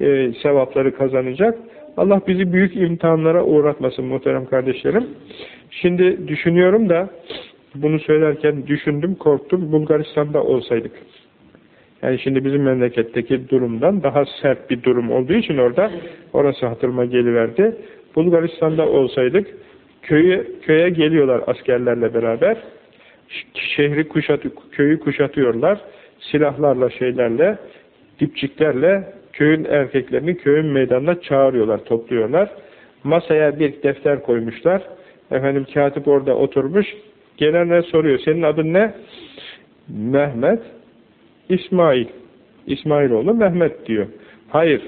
e, sevapları kazanacak. Allah bizi büyük imtihanlara uğratmasın muhterem kardeşlerim. Şimdi düşünüyorum da bunu söylerken düşündüm, korktum. Bulgaristan'da olsaydık. Yani şimdi bizim memleketteki durumdan daha sert bir durum olduğu için orada orası hatırıma geliverdi. Bulgaristan'da olsaydık köyü, köye geliyorlar askerlerle beraber. Şehri kuşat, köyü kuşatıyorlar silahlarla şeylerle, dipçiklerle köyün erkeklerini köyün meydanına çağırıyorlar, topluyorlar. Masaya bir defter koymuşlar. Efendim katip orada oturmuş. Gelenler soruyor. Senin adın ne? Mehmet. İsmail. İsmailoğlu Mehmet diyor. Hayır.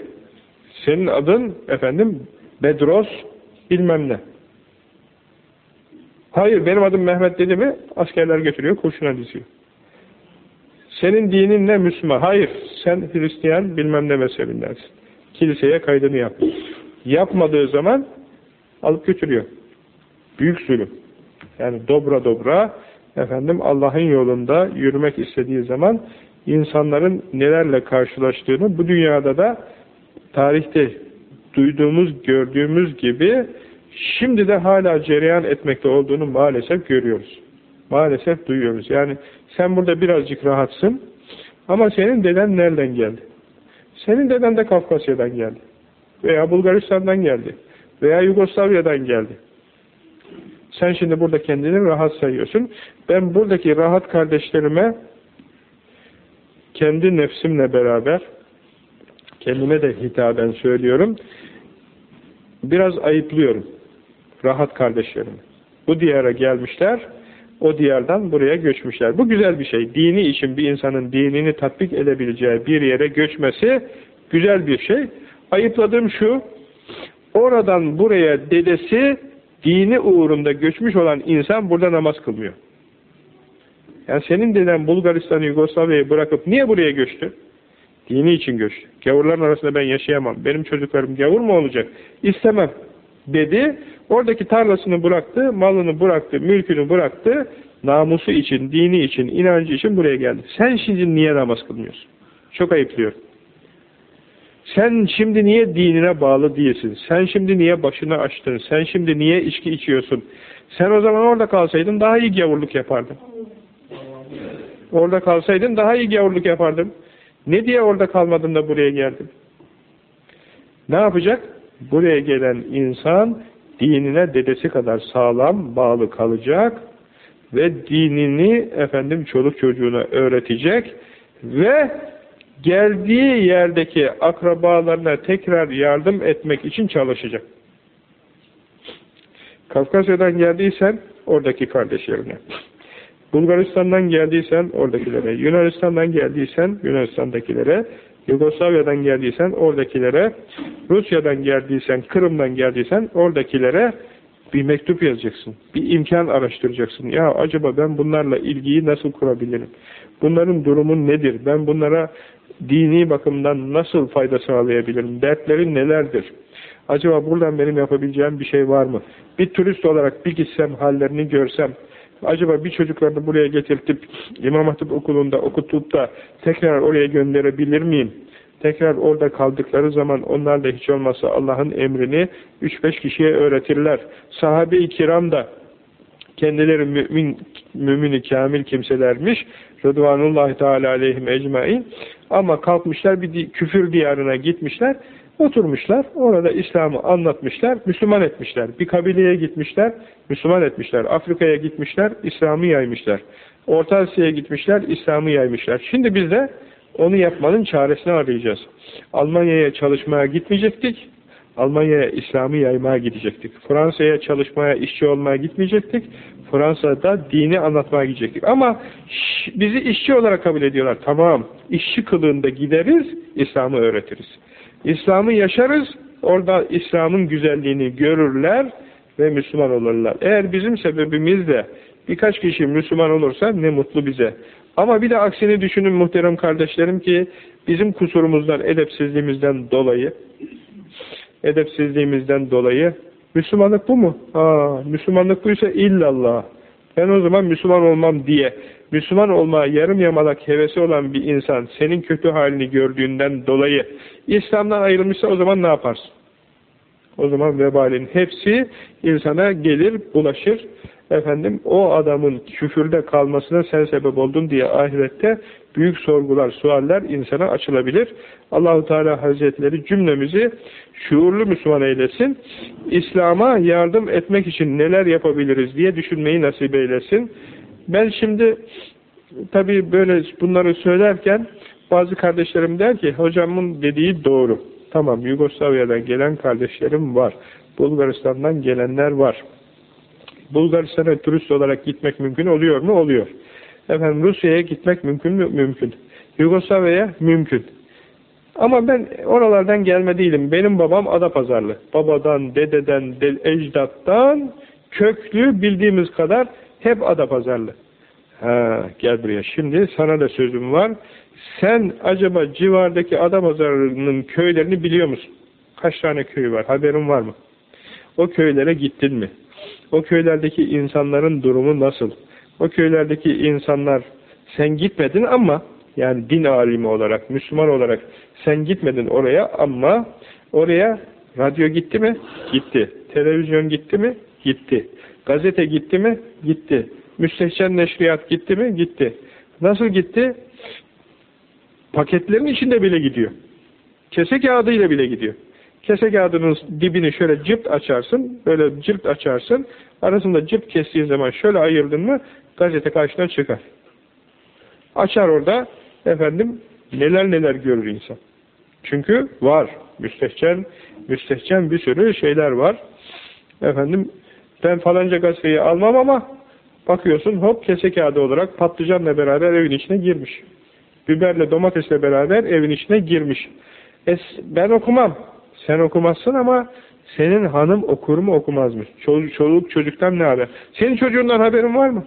Senin adın efendim Bedros bilmem ne. Hayır benim adım Mehmet dedi mi askerler götürüyor kurşuna diziyor. Senin dinin ne Müslüman? Hayır. Sen Hristiyan bilmem ne mezhebindensin. Kiliseye kaydını yap. Yapmadığı zaman alıp götürüyor. Büyük zulüm. Yani dobra dobra efendim Allah'ın yolunda yürümek istediği zaman insanların nelerle karşılaştığını bu dünyada da tarihte duyduğumuz, gördüğümüz gibi şimdi de hala cereyan etmekte olduğunu maalesef görüyoruz. Maalesef duyuyoruz. Yani sen burada birazcık rahatsın ama senin deden nereden geldi? Senin deden de Kafkasya'dan geldi. Veya Bulgaristan'dan geldi. Veya Yugoslavya'dan geldi. Sen şimdi burada kendini rahat sayıyorsun. Ben buradaki rahat kardeşlerime kendi nefsimle beraber kendime de hitaben söylüyorum. Biraz ayıplıyorum. Rahat kardeşlerimi. Bu diyara gelmişler o diyardan buraya göçmüşler. Bu güzel bir şey. Dini için bir insanın dinini tatbik edebileceği bir yere göçmesi güzel bir şey. Ayıpladığım şu, oradan buraya dedesi dini uğrunda göçmüş olan insan burada namaz kılmıyor. Yani senin deden Bulgaristan'ı, Yugoslavya'yı bırakıp niye buraya göçtü? Dini için göçtü. Gavurların arasında ben yaşayamam. Benim çocuklarım gavur mu olacak? İstemem dedi. Oradaki tarlasını bıraktı, malını bıraktı, mülkünü bıraktı. namusu için, dini için, inancı için buraya geldi. Sen şimdi niye namaz kılmıyorsun? Çok ayıplıyor. Sen şimdi niye dinine bağlı değilsin? Sen şimdi niye başını açtın? Sen şimdi niye içki içiyorsun? Sen o zaman orada kalsaydın daha iyi gavurluk yapardın. Orada kalsaydın daha iyi gavurluk yapardın. Ne diye orada kalmadın da buraya geldin? Ne yapacak? Buraya gelen insan dinine dedesi kadar sağlam bağlı kalacak ve dinini efendim çoluk çocuğuna öğretecek ve geldiği yerdeki akrabalarına tekrar yardım etmek için çalışacak. Kafkasya'dan geldiysen oradaki kardeşlerine, Bulgaristan'dan geldiysen oradakilere, Yunanistan'dan geldiysen Yunanistan'dakilere, Yugoslavya'dan geldiysen oradakilere, Rusya'dan geldiysen, Kırım'dan geldiysen oradakilere bir mektup yazacaksın. Bir imkan araştıracaksın. Ya acaba ben bunlarla ilgiyi nasıl kurabilirim? Bunların durumu nedir? Ben bunlara dini bakımdan nasıl fayda sağlayabilirim? Dertleri nelerdir? Acaba buradan benim yapabileceğim bir şey var mı? Bir turist olarak bir gitsem, hallerini görsem, acaba bir çocuklarını buraya getirtip İmam Hatip okulunda okutup da tekrar oraya gönderebilir miyim? Tekrar orada kaldıkları zaman onlar da hiç olmazsa Allah'ın emrini 3-5 kişiye öğretirler. Sahabe-i kiram da kendileri mümin, mümini kamil kimselermiş. Rıdvanullahi Teala aleyhim ecmain. Ama kalkmışlar bir küfür diyarına gitmişler. Oturmuşlar, orada İslam'ı anlatmışlar, Müslüman etmişler. Bir kabileye gitmişler, Müslüman etmişler. Afrika'ya gitmişler, İslam'ı yaymışlar. Orta Asya'ya gitmişler, İslam'ı yaymışlar. Şimdi biz de onu yapmanın çaresini arayacağız. Almanya'ya çalışmaya gitmeyecektik, Almanya'ya İslam'ı yaymaya gidecektik. Fransa'ya çalışmaya, işçi olmaya gitmeyecektik. Fransa'da dini anlatmaya gidecektik. Ama bizi işçi olarak kabul ediyorlar. Tamam, işçi kılığında gideriz, İslam'ı öğretiriz. İslam'ı yaşarız, orada İslam'ın güzelliğini görürler ve Müslüman olurlar. Eğer bizim sebebimizle birkaç kişi Müslüman olursa ne mutlu bize. Ama bir de aksini düşünün muhterem kardeşlerim ki bizim kusurumuzdan, edepsizliğimizden dolayı edepsizliğimizden dolayı Müslümanlık bu mu? Aa, Müslümanlık buysa illallah. Ben o zaman Müslüman olmam diye Müslüman olmaya yarım yamalak hevesi olan bir insan senin kötü halini gördüğünden dolayı İslam'dan ayrılmışsa o zaman ne yaparsın? O zaman vebalin hepsi insana gelir, bulaşır. Efendim o adamın küfürde kalmasına sen sebep oldun diye ahirette büyük sorgular, sualler insana açılabilir. Allahu Teala Hazretleri cümlemizi şuurlu Müslüman eylesin. İslam'a yardım etmek için neler yapabiliriz diye düşünmeyi nasip eylesin. Ben şimdi tabii böyle bunları söylerken bazı kardeşlerim der ki hocamın dediği doğru. Tamam Yugoslavya'dan gelen kardeşlerim var. Bulgaristan'dan gelenler var. Bulgaristan'a turist olarak gitmek mümkün oluyor mu? Oluyor. Efendim Rusya'ya gitmek mümkün mü? Mümkün. Yugoslavya'ya mümkün. Ama ben oralardan gelme değilim. Benim babam Adapazarlı. Babadan, dededen, de, ecdattan köklü bildiğimiz kadar hep Adapazarlı. Ha, gel buraya. Şimdi sana da sözüm var. Sen acaba civardaki Adapazarı'nın köylerini biliyor musun? Kaç tane köy var? Haberin var mı? O köylere gittin mi? O köylerdeki insanların durumu nasıl? O köylerdeki insanlar sen gitmedin ama yani din alimi olarak, Müslüman olarak sen gitmedin oraya ama oraya radyo gitti mi? Gitti. Televizyon gitti mi? Gitti. Gazete gitti mi? Gitti. Müstehcen neşriyat gitti mi? Gitti. Nasıl gitti? Paketlerin içinde bile gidiyor. Kese kağıdıyla bile gidiyor. Kese kağıdının dibini şöyle cırt açarsın, böyle cırt açarsın, arasında cırt kestiğin zaman şöyle ayırdın mı, gazete karşına çıkar. Açar orada, efendim, neler neler görür insan. Çünkü var, müstehcen, müstehcen bir sürü şeyler var. Efendim, ben falanca gazeteyi almam ama, bakıyorsun hop kese kağıdı olarak patlıcanla beraber evin içine girmiş. Biberle domatesle beraber evin içine girmiş. Es, ben okumam. Sen okumazsın ama senin hanım okur mu okumaz mı? Çoluk, çoluk çocuktan ne haber? Senin çocuğundan haberin var mı?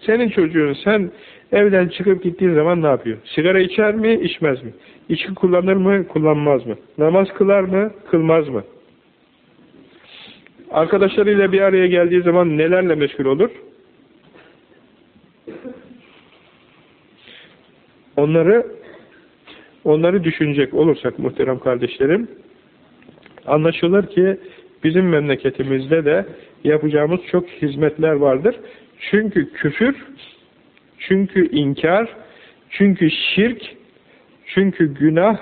Senin çocuğun sen evden çıkıp gittiğin zaman ne yapıyor? Sigara içer mi, içmez mi? İçki kullanır mı, kullanmaz mı? Namaz kılar mı, kılmaz mı? Arkadaşlarıyla bir araya geldiği zaman nelerle meşgul olur? Onları onları düşünecek olursak muhterem kardeşlerim anlaşılır ki bizim memleketimizde de yapacağımız çok hizmetler vardır. Çünkü küfür, çünkü inkar, çünkü şirk, çünkü günah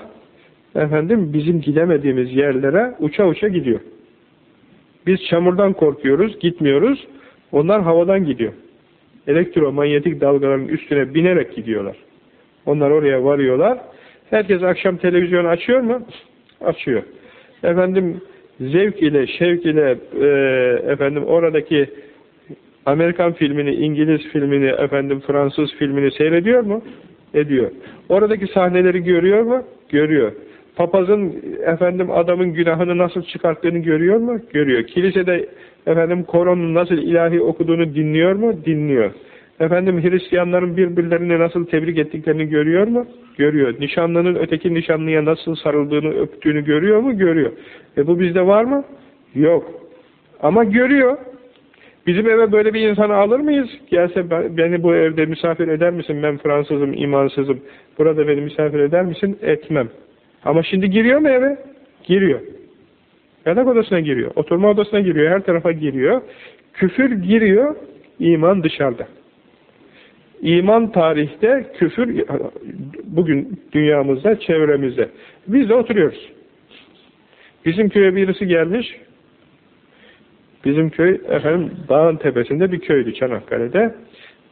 efendim bizim gidemediğimiz yerlere uça uça gidiyor. Biz çamurdan korkuyoruz, gitmiyoruz. Onlar havadan gidiyor. Elektromanyetik dalgaların üstüne binerek gidiyorlar. Onlar oraya varıyorlar. Herkes akşam televizyon açıyor mu? Açıyor. Efendim zevk ile, şevk ile e, efendim oradaki Amerikan filmini, İngiliz filmini, efendim Fransız filmini seyrediyor mu? Ediyor. Oradaki sahneleri görüyor mu? Görüyor. Papazın efendim adamın günahını nasıl çıkarttığını görüyor mu? Görüyor. Kilisede efendim koronun nasıl ilahi okuduğunu dinliyor mu? Dinliyor. Efendim Hristiyanların birbirlerini nasıl tebrik ettiklerini görüyor mu? Görüyor. Nişanlının öteki nişanlıya nasıl sarıldığını, öptüğünü görüyor mu? Görüyor. E bu bizde var mı? Yok. Ama görüyor. Bizim eve böyle bir insanı alır mıyız? Gelse beni bu evde misafir eder misin? Ben Fransızım, imansızım. Burada beni misafir eder misin? Etmem. Ama şimdi giriyor mu eve? Giriyor. Yatak odasına giriyor. Oturma odasına giriyor. Her tarafa giriyor. Küfür giriyor. iman dışarıda. İman tarihte, küfür bugün dünyamızda, çevremizde. Biz de oturuyoruz. Bizim köye birisi gelmiş. Bizim köy efendim dağın tepesinde bir köydü Çanakkale'de.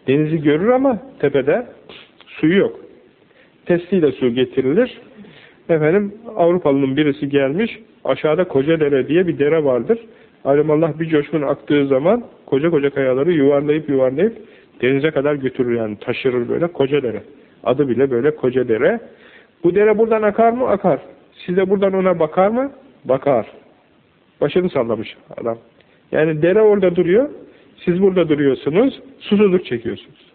Denizi görür ama tepede suyu yok. Testiyle su getirilir. Efendim Avrupalı'nın birisi gelmiş. Aşağıda Koca Dere diye bir dere vardır. Alimallah bir coşkun aktığı zaman koca koca kayaları yuvarlayıp yuvarlayıp denize kadar götürür yani taşırır böyle koca dere. Adı bile böyle koca dere. Bu dere buradan akar mı? Akar. Siz de buradan ona bakar mı? Bakar. Başını sallamış adam. Yani dere orada duruyor. Siz burada duruyorsunuz. Susuzluk çekiyorsunuz.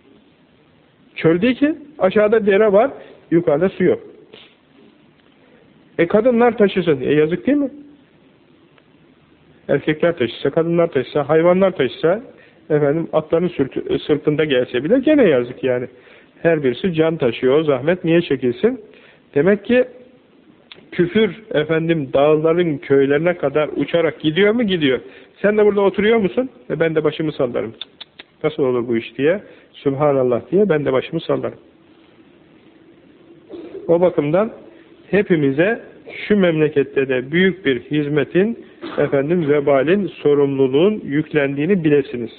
Çöl değil ki. Aşağıda dere var. Yukarıda su yok. E kadınlar taşısın. E yazık değil mi? Erkekler taşısa, kadınlar taşısa, hayvanlar taşısa, efendim atların sırtında gelse bile gene yazık yani. Her birisi can taşıyor. O zahmet niye çekilsin? Demek ki küfür efendim dağların köylerine kadar uçarak gidiyor mu? Gidiyor. Sen de burada oturuyor musun? E ben de başımı sallarım. Nasıl olur bu iş diye. Subhanallah diye ben de başımı sallarım. O bakımdan hepimize şu memlekette de büyük bir hizmetin, efendim vebalin, sorumluluğun yüklendiğini bilesiniz.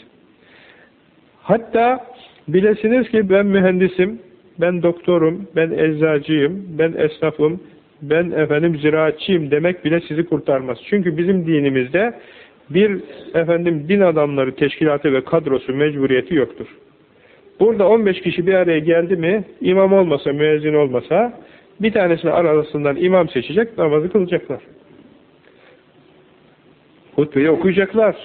Hatta bilesiniz ki ben mühendisim, ben doktorum, ben eczacıyım, ben esnafım, ben efendim ziraatçıyım demek bile sizi kurtarmaz. Çünkü bizim dinimizde bir efendim din adamları teşkilatı ve kadrosu mecburiyeti yoktur. Burada 15 kişi bir araya geldi mi, imam olmasa, müezzin olmasa, bir tanesini arasından imam seçecek, namazı kılacaklar. Hutbeyi okuyacaklar.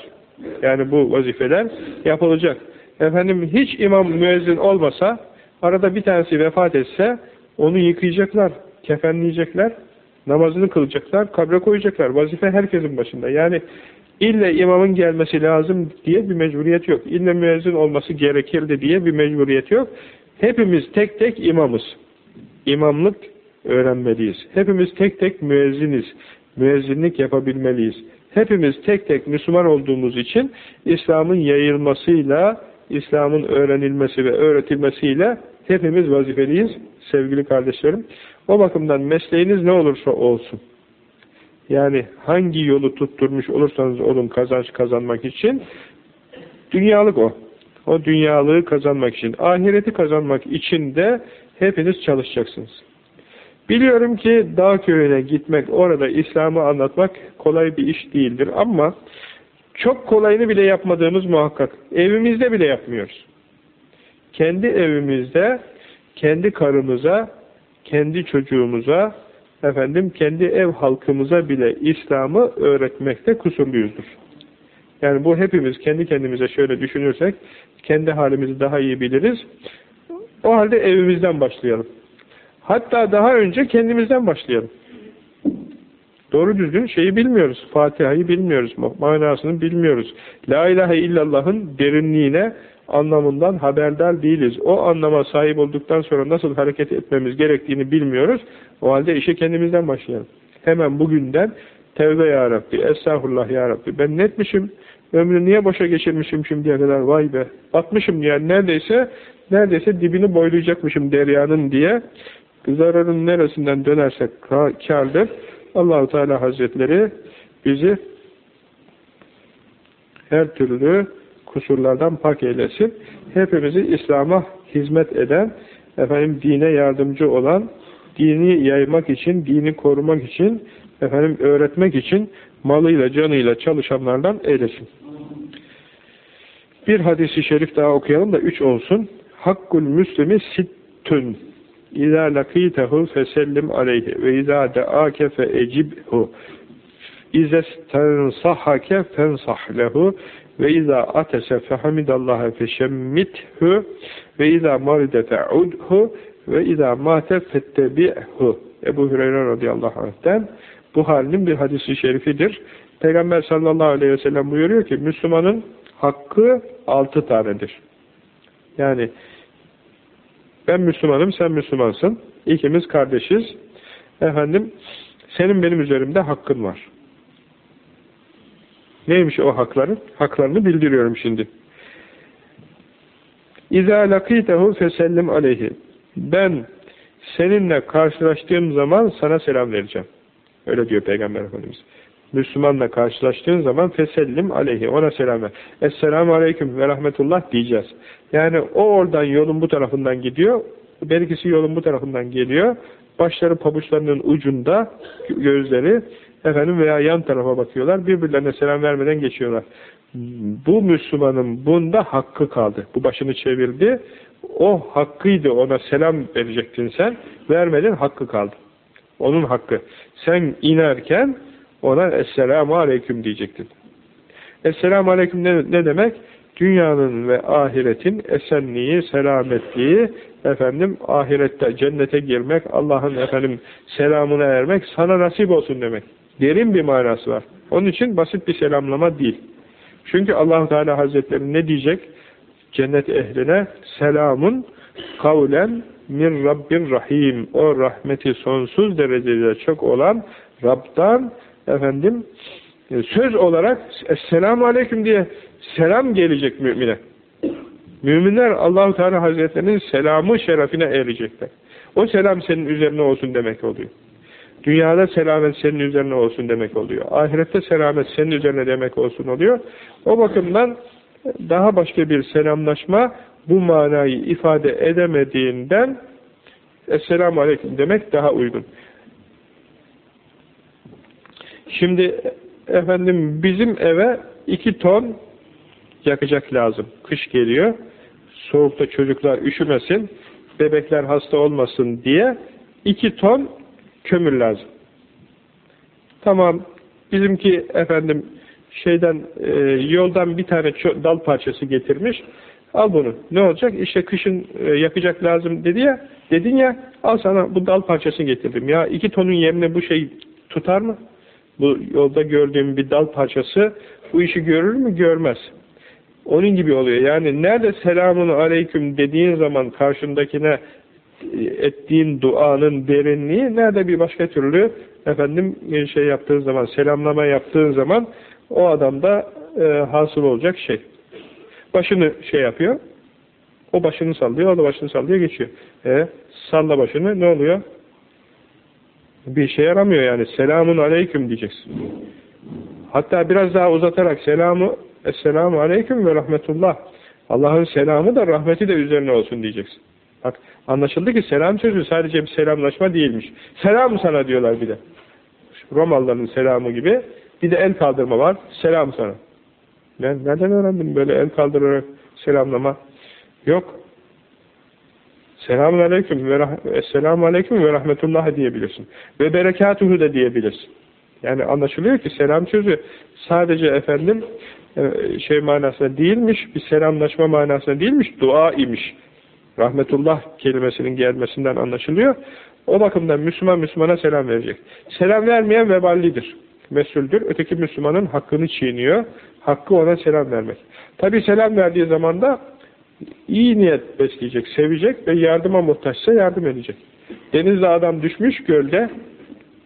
Yani bu vazifeler yapılacak. Efendim hiç imam müezzin olmasa, arada bir tanesi vefat etse, onu yıkayacaklar, kefenleyecekler, namazını kılacaklar, kabre koyacaklar. Vazife herkesin başında. Yani ille imamın gelmesi lazım diye bir mecburiyet yok. İlle müezzin olması gerekirdi diye bir mecburiyet yok. Hepimiz tek tek imamız. İmamlık öğrenmeliyiz. Hepimiz tek tek müezziniz. Müezzinlik yapabilmeliyiz. Hepimiz tek tek Müslüman olduğumuz için İslam'ın yayılmasıyla, İslam'ın öğrenilmesi ve öğretilmesiyle hepimiz vazifeliyiz sevgili kardeşlerim. O bakımdan mesleğiniz ne olursa olsun. Yani hangi yolu tutturmuş olursanız olun kazanç kazanmak için dünyalık o. O dünyalığı kazanmak için. Ahireti kazanmak için de hepiniz çalışacaksınız. Biliyorum ki dağ köyüne gitmek, orada İslam'ı anlatmak kolay bir iş değildir ama çok kolayını bile yapmadığımız muhakkak. Evimizde bile yapmıyoruz. Kendi evimizde, kendi karımıza, kendi çocuğumuza, efendim kendi ev halkımıza bile İslam'ı öğretmekte kusurluyuzdur. Yani bu hepimiz kendi kendimize şöyle düşünürsek, kendi halimizi daha iyi biliriz. O halde evimizden başlayalım. Hatta daha önce kendimizden başlayalım. Doğru düzgün şeyi bilmiyoruz. Fatiha'yı bilmiyoruz. Manasını bilmiyoruz. La ilahe illallah'ın derinliğine, anlamından haberdar değiliz. O anlama sahip olduktan sonra nasıl hareket etmemiz gerektiğini bilmiyoruz. O halde işe kendimizden başlayalım. Hemen bugünden tevbe ya Rabbi, estağfurullah ya Rabbi. Ben ne etmişim? Ömrü niye boşa geçirmişim şimdiye kadar? Vay be. Batmışım yani neredeyse neredeyse dibini boylayacakmışım deryanın diye zararın neresinden dönersek kârdır. Allahu Teala Hazretleri bizi her türlü kusurlardan pak eylesin. Hepimizi İslam'a hizmet eden, efendim dine yardımcı olan, dini yaymak için, dini korumak için, efendim öğretmek için malıyla, canıyla çalışanlardan eylesin. Bir hadisi şerif daha okuyalım da üç olsun. Hakkul müslimi sittün. Aleyhi ve izâ deâke fe ecibhu. İzestensahhake fensah lehu ve izâ atese fehamidallâhe feşemmithü ve izâ maride fe'udhu ve izâ mâte fettebi'hu. Ebu Hüreyre radıyallahu anh'ten Buhari'nin bir hadisi şerifidir. Peygamber sallallahu aleyhi ve sellem buyuruyor ki Müslümanın hakkı altı tanedir. Yani ben Müslümanım, sen Müslümansın. İkimiz kardeşiz. Efendim, senin benim üzerimde hakkın var. Neymiş o hakların? Haklarını bildiriyorum şimdi. İzâ lakîtehu fesellim aleyhi. Ben seninle karşılaştığım zaman sana selam vereceğim. Öyle diyor Peygamber Efendimiz. Müslümanla karşılaştığın zaman fesellim aleyhi. Ona selam ver. Esselamu aleyküm ve rahmetullah diyeceğiz. Yani o oradan yolun bu tarafından gidiyor. Belkisi yolun bu tarafından geliyor. Başları pabuçlarının ucunda gözleri efendim veya yan tarafa bakıyorlar. Birbirlerine selam vermeden geçiyorlar. Bu Müslümanın bunda hakkı kaldı. Bu başını çevirdi. O hakkıydı ona selam verecektin sen. Vermedin hakkı kaldı. Onun hakkı. Sen inerken ona Esselamu Aleyküm diyecektin. Esselamu Aleyküm ne, ne demek? Dünyanın ve ahiretin esenliği, selametliği, efendim ahirette cennete girmek, Allah'ın efendim selamına ermek sana nasip olsun demek. Derin bir manası var. Onun için basit bir selamlama değil. Çünkü allah Teala Hazretleri ne diyecek? Cennet ehline selamun kavlen min Rabbin Rahim. O rahmeti sonsuz derecede çok olan Rab'dan efendim e, söz olarak Esselamu Aleyküm diye selam gelecek mümine. Müminler Allahu Teala Hazretlerinin selamı şerefine erecekler. O selam senin üzerine olsun demek oluyor. Dünyada selamet senin üzerine olsun demek oluyor. Ahirette selamet senin üzerine demek olsun oluyor. O bakımdan daha başka bir selamlaşma bu manayı ifade edemediğinden Esselamu Aleyküm demek daha uygun. Şimdi efendim bizim eve iki ton yakacak lazım. Kış geliyor. Soğukta çocuklar üşümesin, bebekler hasta olmasın diye iki ton kömür lazım. Tamam, bizimki efendim şeyden e, yoldan bir tane dal parçası getirmiş. Al bunu. Ne olacak? İşte kışın e, yakacak lazım dedi ya. Dedin ya al sana bu dal parçasını getirdim. Ya iki tonun yerine bu şey tutar mı? Bu yolda gördüğüm bir dal parçası bu işi görür mü? Görmez. Onun gibi oluyor. Yani nerede selamun aleyküm dediğin zaman karşındakine e, ettiğin duanın derinliği nerede bir başka türlü efendim şey yaptığın zaman selamlama yaptığın zaman o adamda e, hasıl olacak şey. Başını şey yapıyor. O başını sallıyor, o da başını sallıyor, geçiyor. E, salla başını, ne oluyor? Bir şey yaramıyor yani. Selamun aleyküm diyeceksin. Hatta biraz daha uzatarak selamu, esselamu aleyküm ve rahmetullah. Allah'ın selamı da rahmeti de üzerine olsun diyeceksin. Bak anlaşıldı ki selam sözü sadece bir selamlaşma değilmiş. Selam sana diyorlar bir de. Romalıların selamı gibi. Bir de el kaldırma var. Selam sana. Ben nereden öğrendim böyle el kaldırarak selamlama? Yok. Selamun aleyküm ve esselamu aleyküm ve rahmetullah diyebilirsin. Ve berekatuhu da diyebilirsin. Yani anlaşılıyor ki selam sözü sadece efendim e, şey manasında değilmiş, bir selamlaşma manasında değilmiş, dua imiş. Rahmetullah kelimesinin gelmesinden anlaşılıyor. O bakımdan Müslüman Müslümana selam verecek. Selam vermeyen veballidir. Mesuldür. Öteki Müslümanın hakkını çiğniyor. Hakkı ona selam vermek. Tabi selam verdiği zaman da iyi niyet besleyecek, sevecek ve yardıma muhtaçsa yardım edecek. Denizde adam düşmüş gölde,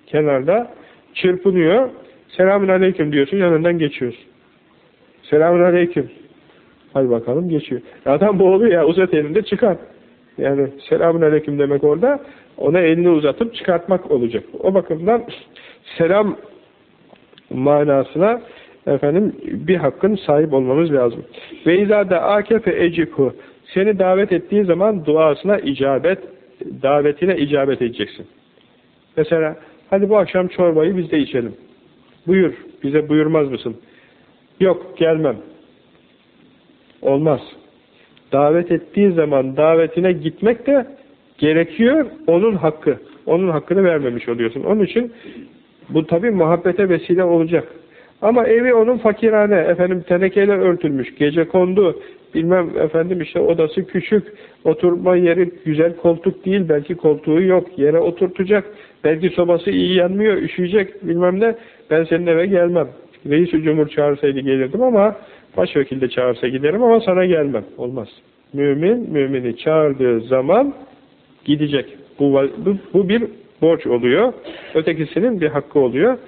kenarda, çırpınıyor, selamun aleyküm diyorsun, yanından geçiyorsun. Selamun aleyküm. Hadi bakalım geçiyor. Adam boğuluyor ya, uzat elinde çıkar. Yani selamun aleyküm demek orada, ona elini uzatıp çıkartmak olacak. O bakımdan selam manasına efendim bir hakkın sahip olmamız lazım. Ve izâ da akefe ecibhu seni davet ettiği zaman duasına icabet, davetine icabet edeceksin. Mesela hadi bu akşam çorbayı biz de içelim. Buyur, bize buyurmaz mısın? Yok, gelmem. Olmaz. Davet ettiği zaman davetine gitmek de gerekiyor, onun hakkı. Onun hakkını vermemiş oluyorsun. Onun için bu tabi muhabbete vesile olacak. Ama evi onun fakirhane, efendim tenekeyle örtülmüş, gece kondu, bilmem efendim işte odası küçük, oturma yeri güzel koltuk değil, belki koltuğu yok, yere oturtacak, belki sobası iyi yanmıyor, üşüyecek, bilmem ne, ben senin eve gelmem. Reis-i Cumhur çağırsaydı gelirdim ama başvekilde çağırsa giderim ama sana gelmem. Olmaz. Mümin, mümini çağırdığı zaman gidecek. Bu, bu, bu bir borç oluyor. Ötekisinin bir hakkı oluyor.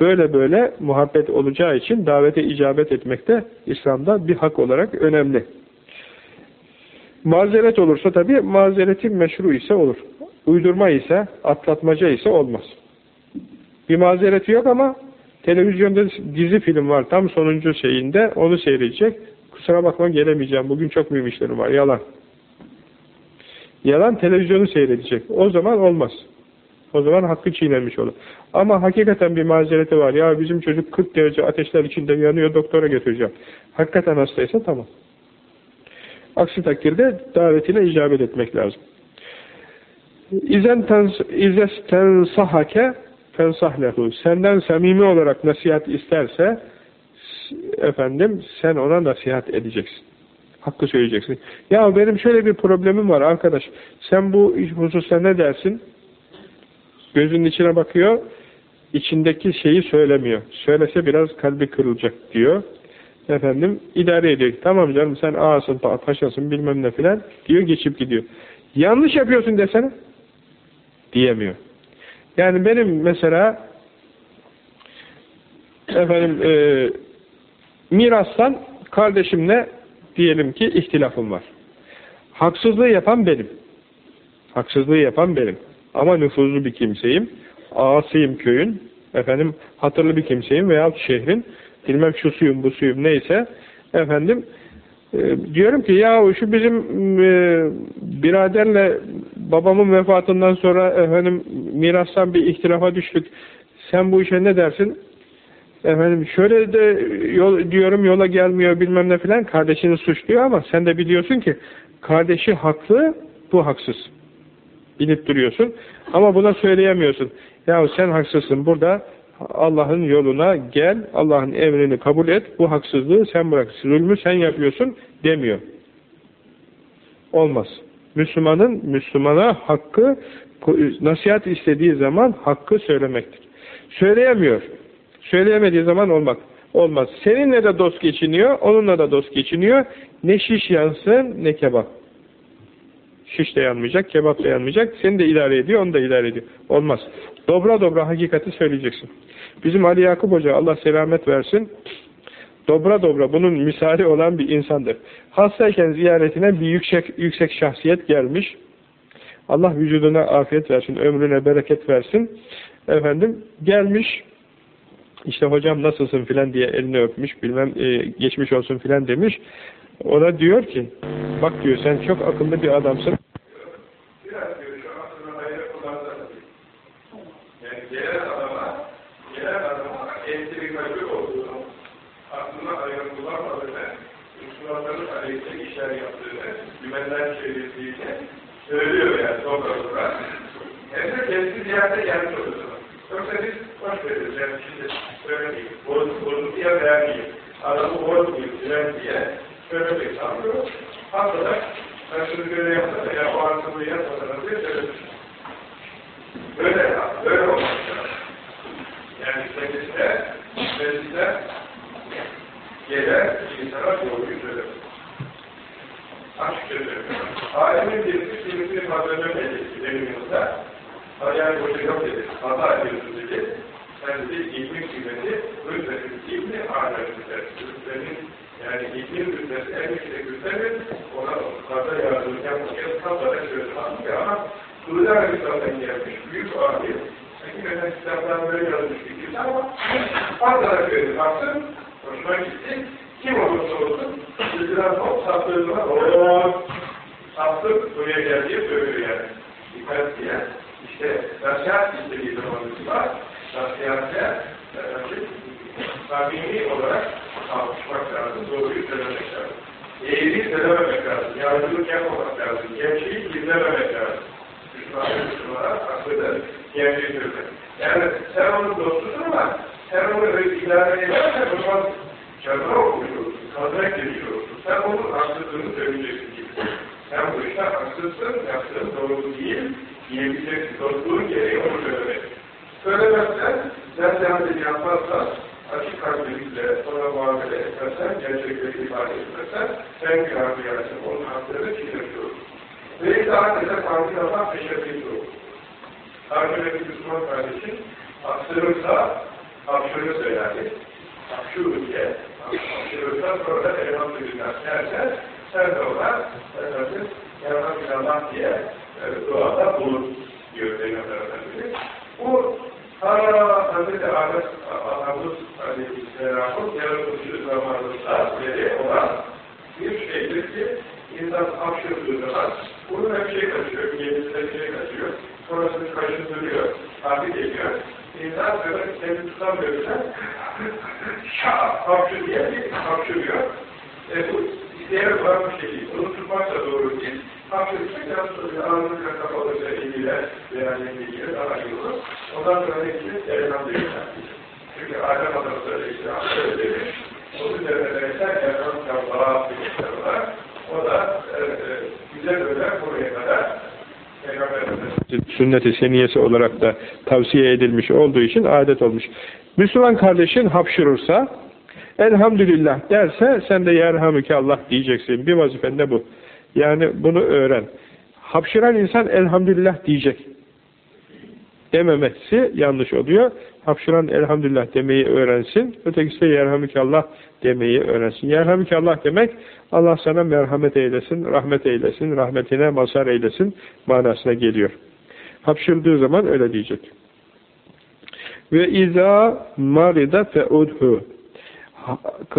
Böyle böyle muhabbet olacağı için davete icabet etmek de İslam'da bir hak olarak önemli. Mazeret olursa tabi mazereti meşru ise olur. Uydurma ise, atlatmaca ise olmaz. Bir mazereti yok ama televizyonda dizi film var tam sonuncu şeyinde onu seyredecek. Kusura bakma gelemeyeceğim bugün çok mühim işlerim var. Yalan. Yalan televizyonu seyredecek. O zaman olmaz. O zaman hakkı çiğnenmiş olur. Ama hakikaten bir mazereti var. Ya bizim çocuk 40 derece ateşler içinde yanıyor doktora götüreceğim. Hakikaten hastaysa tamam. Aksi takdirde davetine icabet etmek lazım. İzen tensahake fensahlehu. Senden samimi olarak nasihat isterse efendim sen ona nasihat edeceksin. Hakkı söyleyeceksin. Ya benim şöyle bir problemim var arkadaş. Sen bu hususta ne dersin? Gözünün içine bakıyor, içindeki şeyi söylemiyor. Söylese biraz kalbi kırılacak diyor. Efendim idare ediyor. Tamam canım sen ağasın, paşasın bilmem ne filan diyor geçip gidiyor. Yanlış yapıyorsun desene. Diyemiyor. Yani benim mesela efendim e, mirastan kardeşimle diyelim ki ihtilafım var. Haksızlığı yapan benim. Haksızlığı yapan benim. Ama nüfuzlu bir kimseyim. Ağasıyım köyün. Efendim hatırlı bir kimseyim veya şehrin. Bilmem şu suyum bu suyum neyse. Efendim e, diyorum ki ya şu bizim e, biraderle babamın vefatından sonra efendim mirastan bir ihtilafa düştük. Sen bu işe ne dersin? Efendim şöyle de yol, diyorum yola gelmiyor bilmem ne filan kardeşini suçluyor ama sen de biliyorsun ki kardeşi haklı bu haksız bilip duruyorsun. Ama buna söyleyemiyorsun. Ya sen haksızsın. Burada Allah'ın yoluna gel, Allah'ın emrini kabul et, bu haksızlığı sen bırak, zulmü sen yapıyorsun demiyor. Olmaz. Müslümanın Müslümana hakkı, nasihat istediği zaman hakkı söylemektir. Söyleyemiyor. Söyleyemediği zaman olmak. Olmaz. Seninle de dost geçiniyor, onunla da dost geçiniyor. Ne şiş yansın ne kebap. Şiş de yanmayacak, kebap da yanmayacak. Seni de idare ediyor, onu da idare ediyor. Olmaz. Dobra dobra hakikati söyleyeceksin. Bizim Ali Yakup Hoca, Allah selamet versin, dobra dobra bunun misali olan bir insandır. Hastayken ziyaretine bir yüksek, yüksek şahsiyet gelmiş. Allah vücuduna afiyet versin, ömrüne bereket versin. Efendim gelmiş, işte hocam nasılsın filan diye elini öpmüş, bilmem e, geçmiş olsun filan demiş. Ona diyor ki, bak diyor sen çok akıllı bir adamsın. Söylüyor yani sonra. Hem de kendisi ziyarete gelmiş oluyor. Yoksa biz boş veririz yani şimdi söylemeyeyim, bozuk bozuk diye vermeyeyim. Adamı bozmayayım diye Sebep hesabı haftada ben şunu böyle yapsana ya o arasını yapmasana diye sebep Böyle ya, böyle olmak lazım. Yani kendisine, kendisine gelen insana doğruyu söyler. Açık söylüyorum. Alemin birisi kimisi hazırlığı dedi, evimizde. Hayal hoca yok dedi, hata ediyorsun dedi. Kendisi ilmin kıymeti, hürmetin ilmi ahiret eder. Hürmetin yani ilmin rütbeti en yüksek rütbetin ona fazla yardım yapmaya fazla da söz almıyor ama Suudi Arabistan'dan gelmiş büyük alim. Mesela kitaptan böyle yazmış kimse ama fazla da söyledi. Baktım, gitti. Kim olursa olsun, bilgiler hop saptığı zaman ooo saptık buraya geldiği söylüyor yani. Dikkat diye. İşte nasihat istediği zamanımız var. Nasihatte samimi olarak tartışmak lazım, doğruyu söylemek lazım. Eğri söylememek lazım, yardımcılık yapmamak lazım, gerçeği gizlememek lazım. Müslümanın Müslümana aklıdır, gerçeği söylemek. Yani sen onun dostusun ama sen onu öyle idare edersen o zaman canına okumuş olursun, kadına girmiş olursun. Sen onun haksızlığını söyleyeceksin gibi. Sen bu işte haksızsın, yaptığın doğru değil, diyebileceksin. Dostluğun gereği onu söylemek. Söylemezsen, sen devam yapmazsan, açık kalplilikle sonra muamele etmezsen, gerçekleri ifade etmezsen, sen günah duyarsın, onun haklarını çiğnemiş olursun. Ve itaat eder, kanun yapan teşebbüs olur. Karşıdaki Müslüman kardeşin, aksırırsa, hapşırı söylerdi. Hapşırı diye, hapşırırsa sonra elhamdülillah dersen, sen de ona, efendim, elhamdülillah diye e, duada bulun, diyor Peygamber Efendimiz. Bu ta Hazreti Ahmet Anamız Aleyhisselam'ın yaratılışı zamanında beri olan bir şeydir ki insan hapşırdığı zaman bunun hep şey kaçıyor, yenisine şey kaçıyor, sonrasını kaşındırıyor, tabi geliyor. İnsan böyle kendini tutamıyorsa şah hapşır diye hapşırıyor. E, bu isteyen olan bir tutmak da doğru değil. Hapşırırsak yalnız ağzını kapalıysa eliyle veya yengeyle daha iyi olur. Ondan sonra gibi? Elhamdülillah. Çünkü Adem Adamı Aleyhisselam şöyle demiş. Onun verirsen Elhamdülillah bir O da e, e, güzel öler buraya kadar sünnet-i seniyesi olarak da tavsiye edilmiş olduğu için adet olmuş. Müslüman kardeşin hapşırırsa elhamdülillah derse sen de yerhamüke Allah diyeceksin. Bir vazifen de bu. Yani bunu öğren. Hapşıran insan elhamdülillah diyecek. Dememesi yanlış oluyor. Hapşıran elhamdülillah demeyi öğrensin. Ötekisi de yerhamdülillah demeyi öğrensin. Yerhamdülillah demek Allah sana merhamet eylesin, rahmet eylesin, rahmetine mazhar eylesin manasına geliyor. Hapşırdığı zaman öyle diyecek. Ve izâ marida feudhu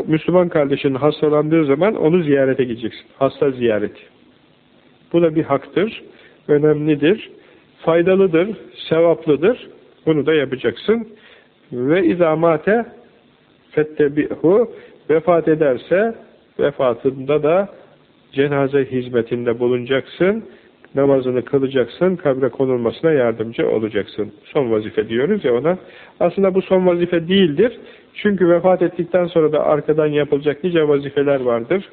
Müslüman kardeşinin hastalandığı zaman onu ziyarete gideceksin. Hasta ziyareti. Bu da bir haktır, önemlidir, faydalıdır, sevaplıdır. Bunu da yapacaksın. Ve izamate fettebihu vefat ederse vefatında da cenaze hizmetinde bulunacaksın. Namazını kılacaksın, kabre konulmasına yardımcı olacaksın. Son vazife diyoruz ya ona. Aslında bu son vazife değildir. Çünkü vefat ettikten sonra da arkadan yapılacak nice vazifeler vardır.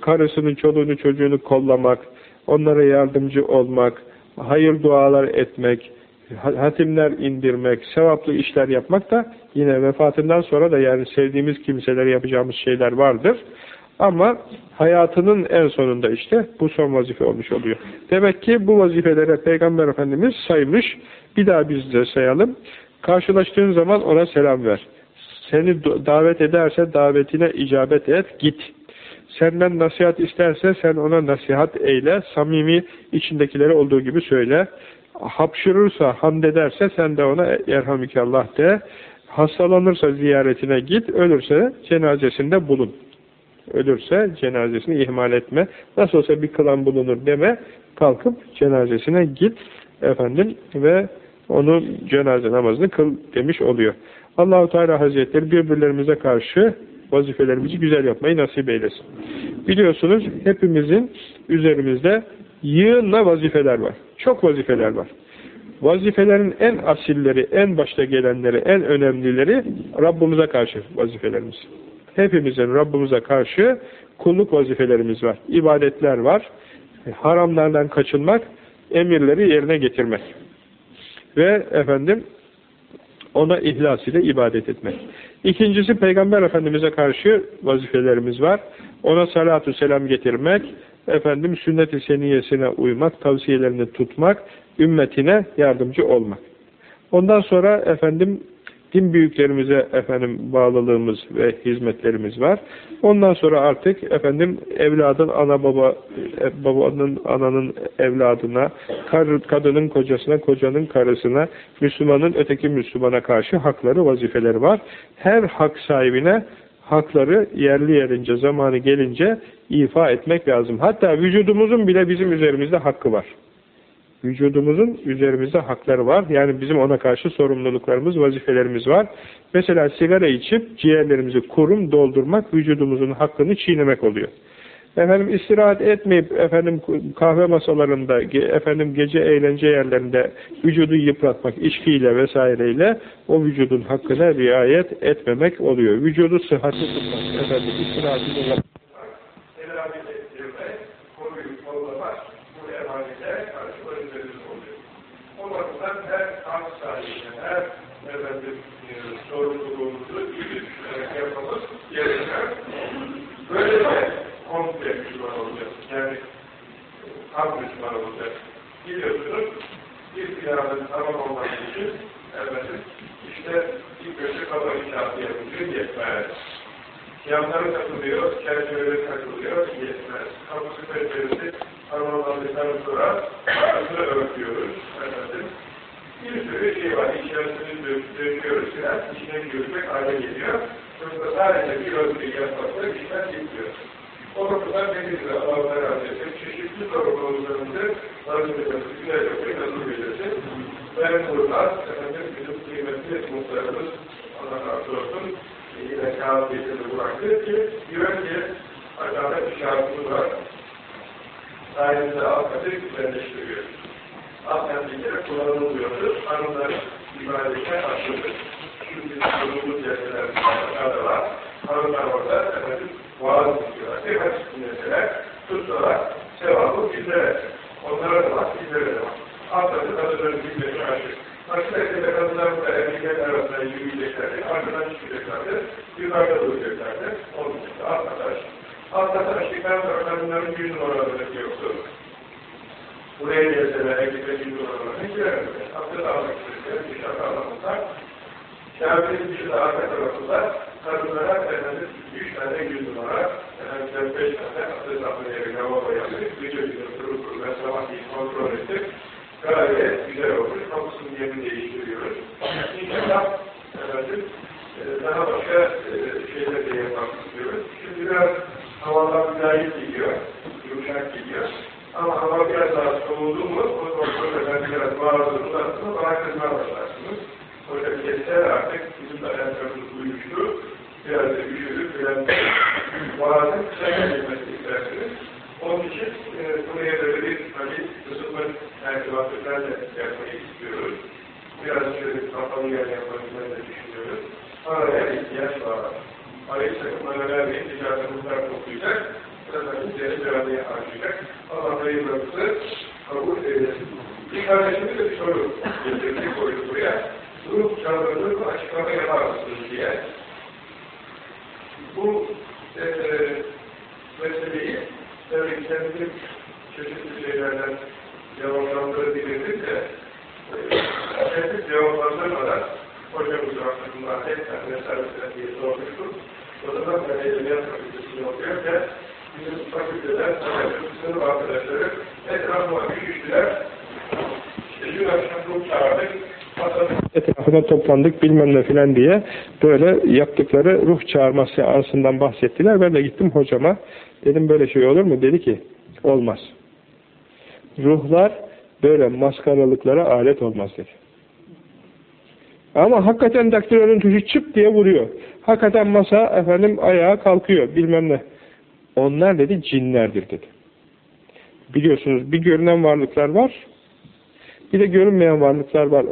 Karısının, çoluğunu, çocuğunu kollamak, onlara yardımcı olmak, hayır dualar etmek, hatimler indirmek, sevaplı işler yapmak da yine vefatından sonra da yani sevdiğimiz kimselere yapacağımız şeyler vardır. Ama hayatının en sonunda işte bu son vazife olmuş oluyor. Demek ki bu vazifelere Peygamber Efendimiz saymış. Bir daha biz de sayalım. Karşılaştığın zaman ona selam ver. Seni davet ederse davetine icabet et, git. Senden nasihat isterse sen ona nasihat eyle, samimi içindekileri olduğu gibi söyle. Hapşırırsa, hamd ederse sen de ona yerhamikallah de. Hastalanırsa ziyaretine git, ölürse cenazesinde bulun. Ölürse cenazesini ihmal etme. Nasıl olsa bir kılan bulunur deme. Kalkıp cenazesine git efendim ve onun cenaze namazını kıl demiş oluyor. Allahu Teala Hazretleri birbirlerimize karşı vazifelerimizi güzel yapmayı nasip eylesin. Biliyorsunuz hepimizin üzerimizde yığınla vazifeler var. Çok vazifeler var. Vazifelerin en asilleri, en başta gelenleri, en önemlileri Rabbimize karşı vazifelerimiz. Hepimizin Rabbimize karşı kulluk vazifelerimiz var. İbadetler var. Haramlardan kaçınmak, emirleri yerine getirmek. Ve efendim ona ihlas ile ibadet etmek. İkincisi Peygamber Efendimiz'e karşı vazifelerimiz var. Ona salatu selam getirmek, efendim sünnet-i seniyesine uymak, tavsiyelerini tutmak, ümmetine yardımcı olmak. Ondan sonra efendim din büyüklerimize efendim bağlılığımız ve hizmetlerimiz var. Ondan sonra artık efendim evladın ana baba e, babanın ananın evladına, kadının kocasına, kocanın karısına, Müslümanın öteki Müslümana karşı hakları, vazifeleri var. Her hak sahibine hakları yerli yerince, zamanı gelince ifa etmek lazım. Hatta vücudumuzun bile bizim üzerimizde hakkı var. Vücudumuzun üzerimizde hakları var. Yani bizim ona karşı sorumluluklarımız, vazifelerimiz var. Mesela sigara içip ciğerlerimizi kurum doldurmak vücudumuzun hakkını çiğnemek oluyor. Efendim istirahat etmeyip efendim kahve masalarında, efendim gece eğlence yerlerinde vücudu yıpratmak içkiyle vesaireyle o vücudun hakkına riayet etmemek oluyor. Vücudu sıhhatli tutmak, efendim istirahatli tam Müslüman olacak. Biliyorsunuz bir planın tamam olması için efendim, işte ilk önce kafa inşaatı yapılıyor, yetmez. Yanları takılıyor, çerçeveleri takılıyor, yetmez. Kapısı penceresi tamamlandıktan sonra kapısını örtüyoruz. Efendim. Bir sürü şey var, içerisini dönüyoruz, biraz içine görmek hale geliyor. Sonra sadece bir örtüyü yapmakla işler gidiyor. O ne güzel Allah'a razı çeşitli sorumluluklarımızı vazifemizi güzel yapmayı nasıl bilirsin. Ben burada efendim bizim kıymetli muhtarımız Allah razı olsun yine kağıt getirdi bıraktı ki ki aşağıda bir şartımız var. Sayesinde alt katı güzelleştiriyor. Alt katı bir kere kullanılmıyordu. Hanımlar ibadete açıldı. Şimdi sorumluluk yerler aşağıda var. Hanımlar orada efendim vaaz ediyorlar. Bir hadis dinleseler, tutsalar, sevabı bizlere. Onlara da var, bizlere de var. Altları kadınların birbirine karşı. Aksi takdirde kadınlar da erkekler arasında yürüyeceklerdi, arkadan çıkacaklardı, yukarıda duracaklardı. Alt arkadaş. Alt arkadaşlıktan sonra kadınların bir numaraları yoktu. Buraya gelseler erkekler bir numaralarını giremezler. Abdest almak istedim, dışarıda alamazlar. Kabe'nin dışında arka tarafında kadınlara efendim üç tane yüz numara, efendim beş tane abdest almaya bir lavabo yaptık. Gece kuru kuru ben sabahleyin kontrol ettim. Gayet güzel olmuş. Kapısının yerini değiştiriyoruz. İnşallah efendim e, daha başka e, şeyler de yapmak istiyoruz. Şimdi biraz havalar müdahil gidiyor. Yumuşak gidiyor. Ama hava biraz daha soğudu mu o noktada ben biraz bağırdığımda bana kızmaya başlarsınız. Orada kesler artık bizim ayaklarımız uyuştu. Biraz da üşüdük. Biraz bazen kısa gelmesi istersiniz. Onun için e, buraya böyle bir hani ısıtma merdivatlarla yapmayı istiyoruz. Biraz şöyle kapalı yer yapmayı da düşünüyoruz. Araya ihtiyaç var. Arayı sakın bana vermeyin. Ticaretimizden toplayacak. Diğer iradeye harcayacak. Allah hayırlarımızı kabul eylesin. Bir kardeşimiz de bir soru getirdi, koydu buraya. Grup çağrılır açıklama yapar mısınız diye. Bu e, meseleyi tabii kendim çeşitli şeylerden cevaplandırabilirdik de e, kendim cevaplandırmadan hocamız hakkında hepten meselesinden diye sormuştum. O zaman ben Edebiyat Fakültesi'ni okuyarken bizim fakülteden sınıf arkadaşları etrafıma üşüştüler. İşte dün akşam grup çağırdık. Etrafına toplandık bilmem ne filan diye böyle yaptıkları ruh çağırması seansından bahsettiler. Ben de gittim hocama. Dedim böyle şey olur mu? Dedi ki olmaz. Ruhlar böyle maskaralıklara alet olmaz dedi. Ama hakikaten daktilonun tuşu çıp diye vuruyor. Hakikaten masa efendim ayağa kalkıyor bilmem ne. Onlar dedi cinlerdir dedi. Biliyorsunuz bir görünen varlıklar var. Bir de görünmeyen varlıklar var.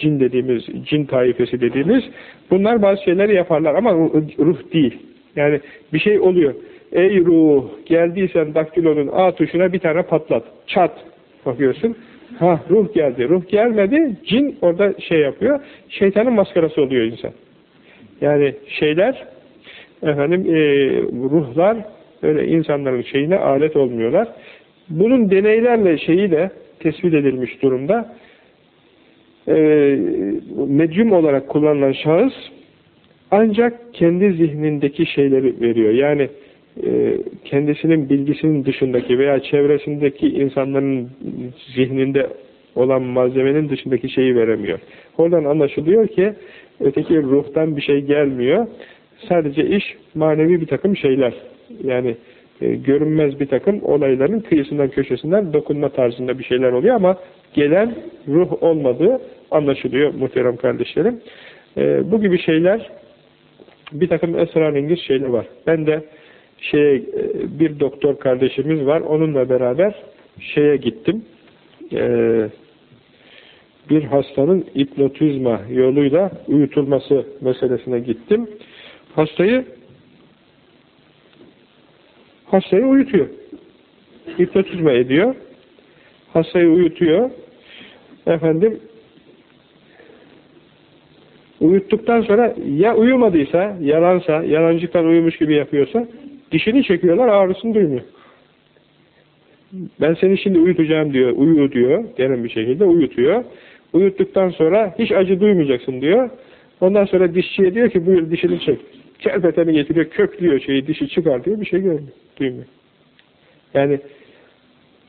Cin dediğimiz, cin taifesi dediğimiz. Bunlar bazı şeyleri yaparlar ama ruh değil. Yani bir şey oluyor. Ey ruh geldiysen daktilonun A tuşuna bir tane patlat. Çat. Bakıyorsun. Ha ruh geldi. Ruh gelmedi. Cin orada şey yapıyor. Şeytanın maskarası oluyor insan. Yani şeyler efendim e, ruhlar öyle insanların şeyine alet olmuyorlar. Bunun deneylerle şeyi de tespit edilmiş durumda. E, medyum olarak kullanılan şahıs ancak kendi zihnindeki şeyleri veriyor. Yani e, kendisinin bilgisinin dışındaki veya çevresindeki insanların zihninde olan malzemenin dışındaki şeyi veremiyor. Oradan anlaşılıyor ki öteki ruhtan bir şey gelmiyor. Sadece iş manevi bir takım şeyler. Yani e, görünmez bir takım olayların kıyısından köşesinden dokunma tarzında bir şeyler oluyor ama gelen ruh olmadığı anlaşılıyor muhterem kardeşlerim. E, bu gibi şeyler bir takım esrarengiz şeyler var. Ben de şey bir doktor kardeşimiz var. Onunla beraber şeye gittim. Ee, bir hastanın hipnotizma yoluyla uyutulması meselesine gittim. Hastayı hastayı uyutuyor. Hipnotizma ediyor. Hastayı uyutuyor. Efendim uyuttuktan sonra ya uyumadıysa, yalansa, yalancıktan uyumuş gibi yapıyorsa dişini çekiyorlar, ağrısını duymuyor. Ben seni şimdi uyutacağım diyor, uyu diyor, derin bir şekilde uyutuyor. Uyuttuktan sonra hiç acı duymayacaksın diyor. Ondan sonra dişçiye diyor ki buyur dişini çek. Kerpeteni getiriyor, köklüyor şeyi, dişi çıkartıyor, bir şey görmüyor, duymuyor. Yani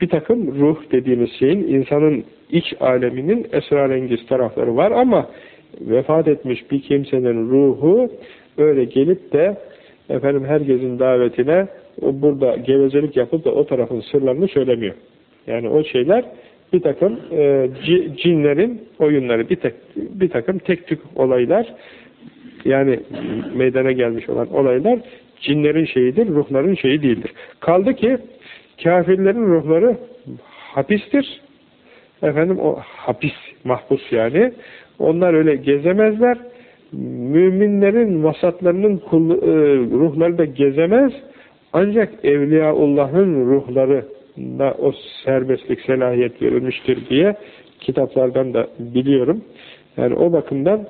bir takım ruh dediğimiz şeyin insanın iç aleminin esrarengiz tarafları var ama vefat etmiş bir kimsenin ruhu öyle gelip de efendim herkesin davetine o burada gevezelik yapıp da o tarafın sırlarını söylemiyor. Yani o şeyler bir takım e, cinlerin oyunları, bir, tek, bir takım tek tük olaylar yani meydana gelmiş olan olaylar cinlerin şeyidir, ruhların şeyi değildir. Kaldı ki kafirlerin ruhları hapistir. Efendim o hapis, mahpus yani. Onlar öyle gezemezler. Müminlerin vasatlarının e, ruhları da gezemez. Ancak Evliyaullah'ın ruhları da o serbestlik, selahiyet verilmiştir diye kitaplardan da biliyorum. Yani o bakımdan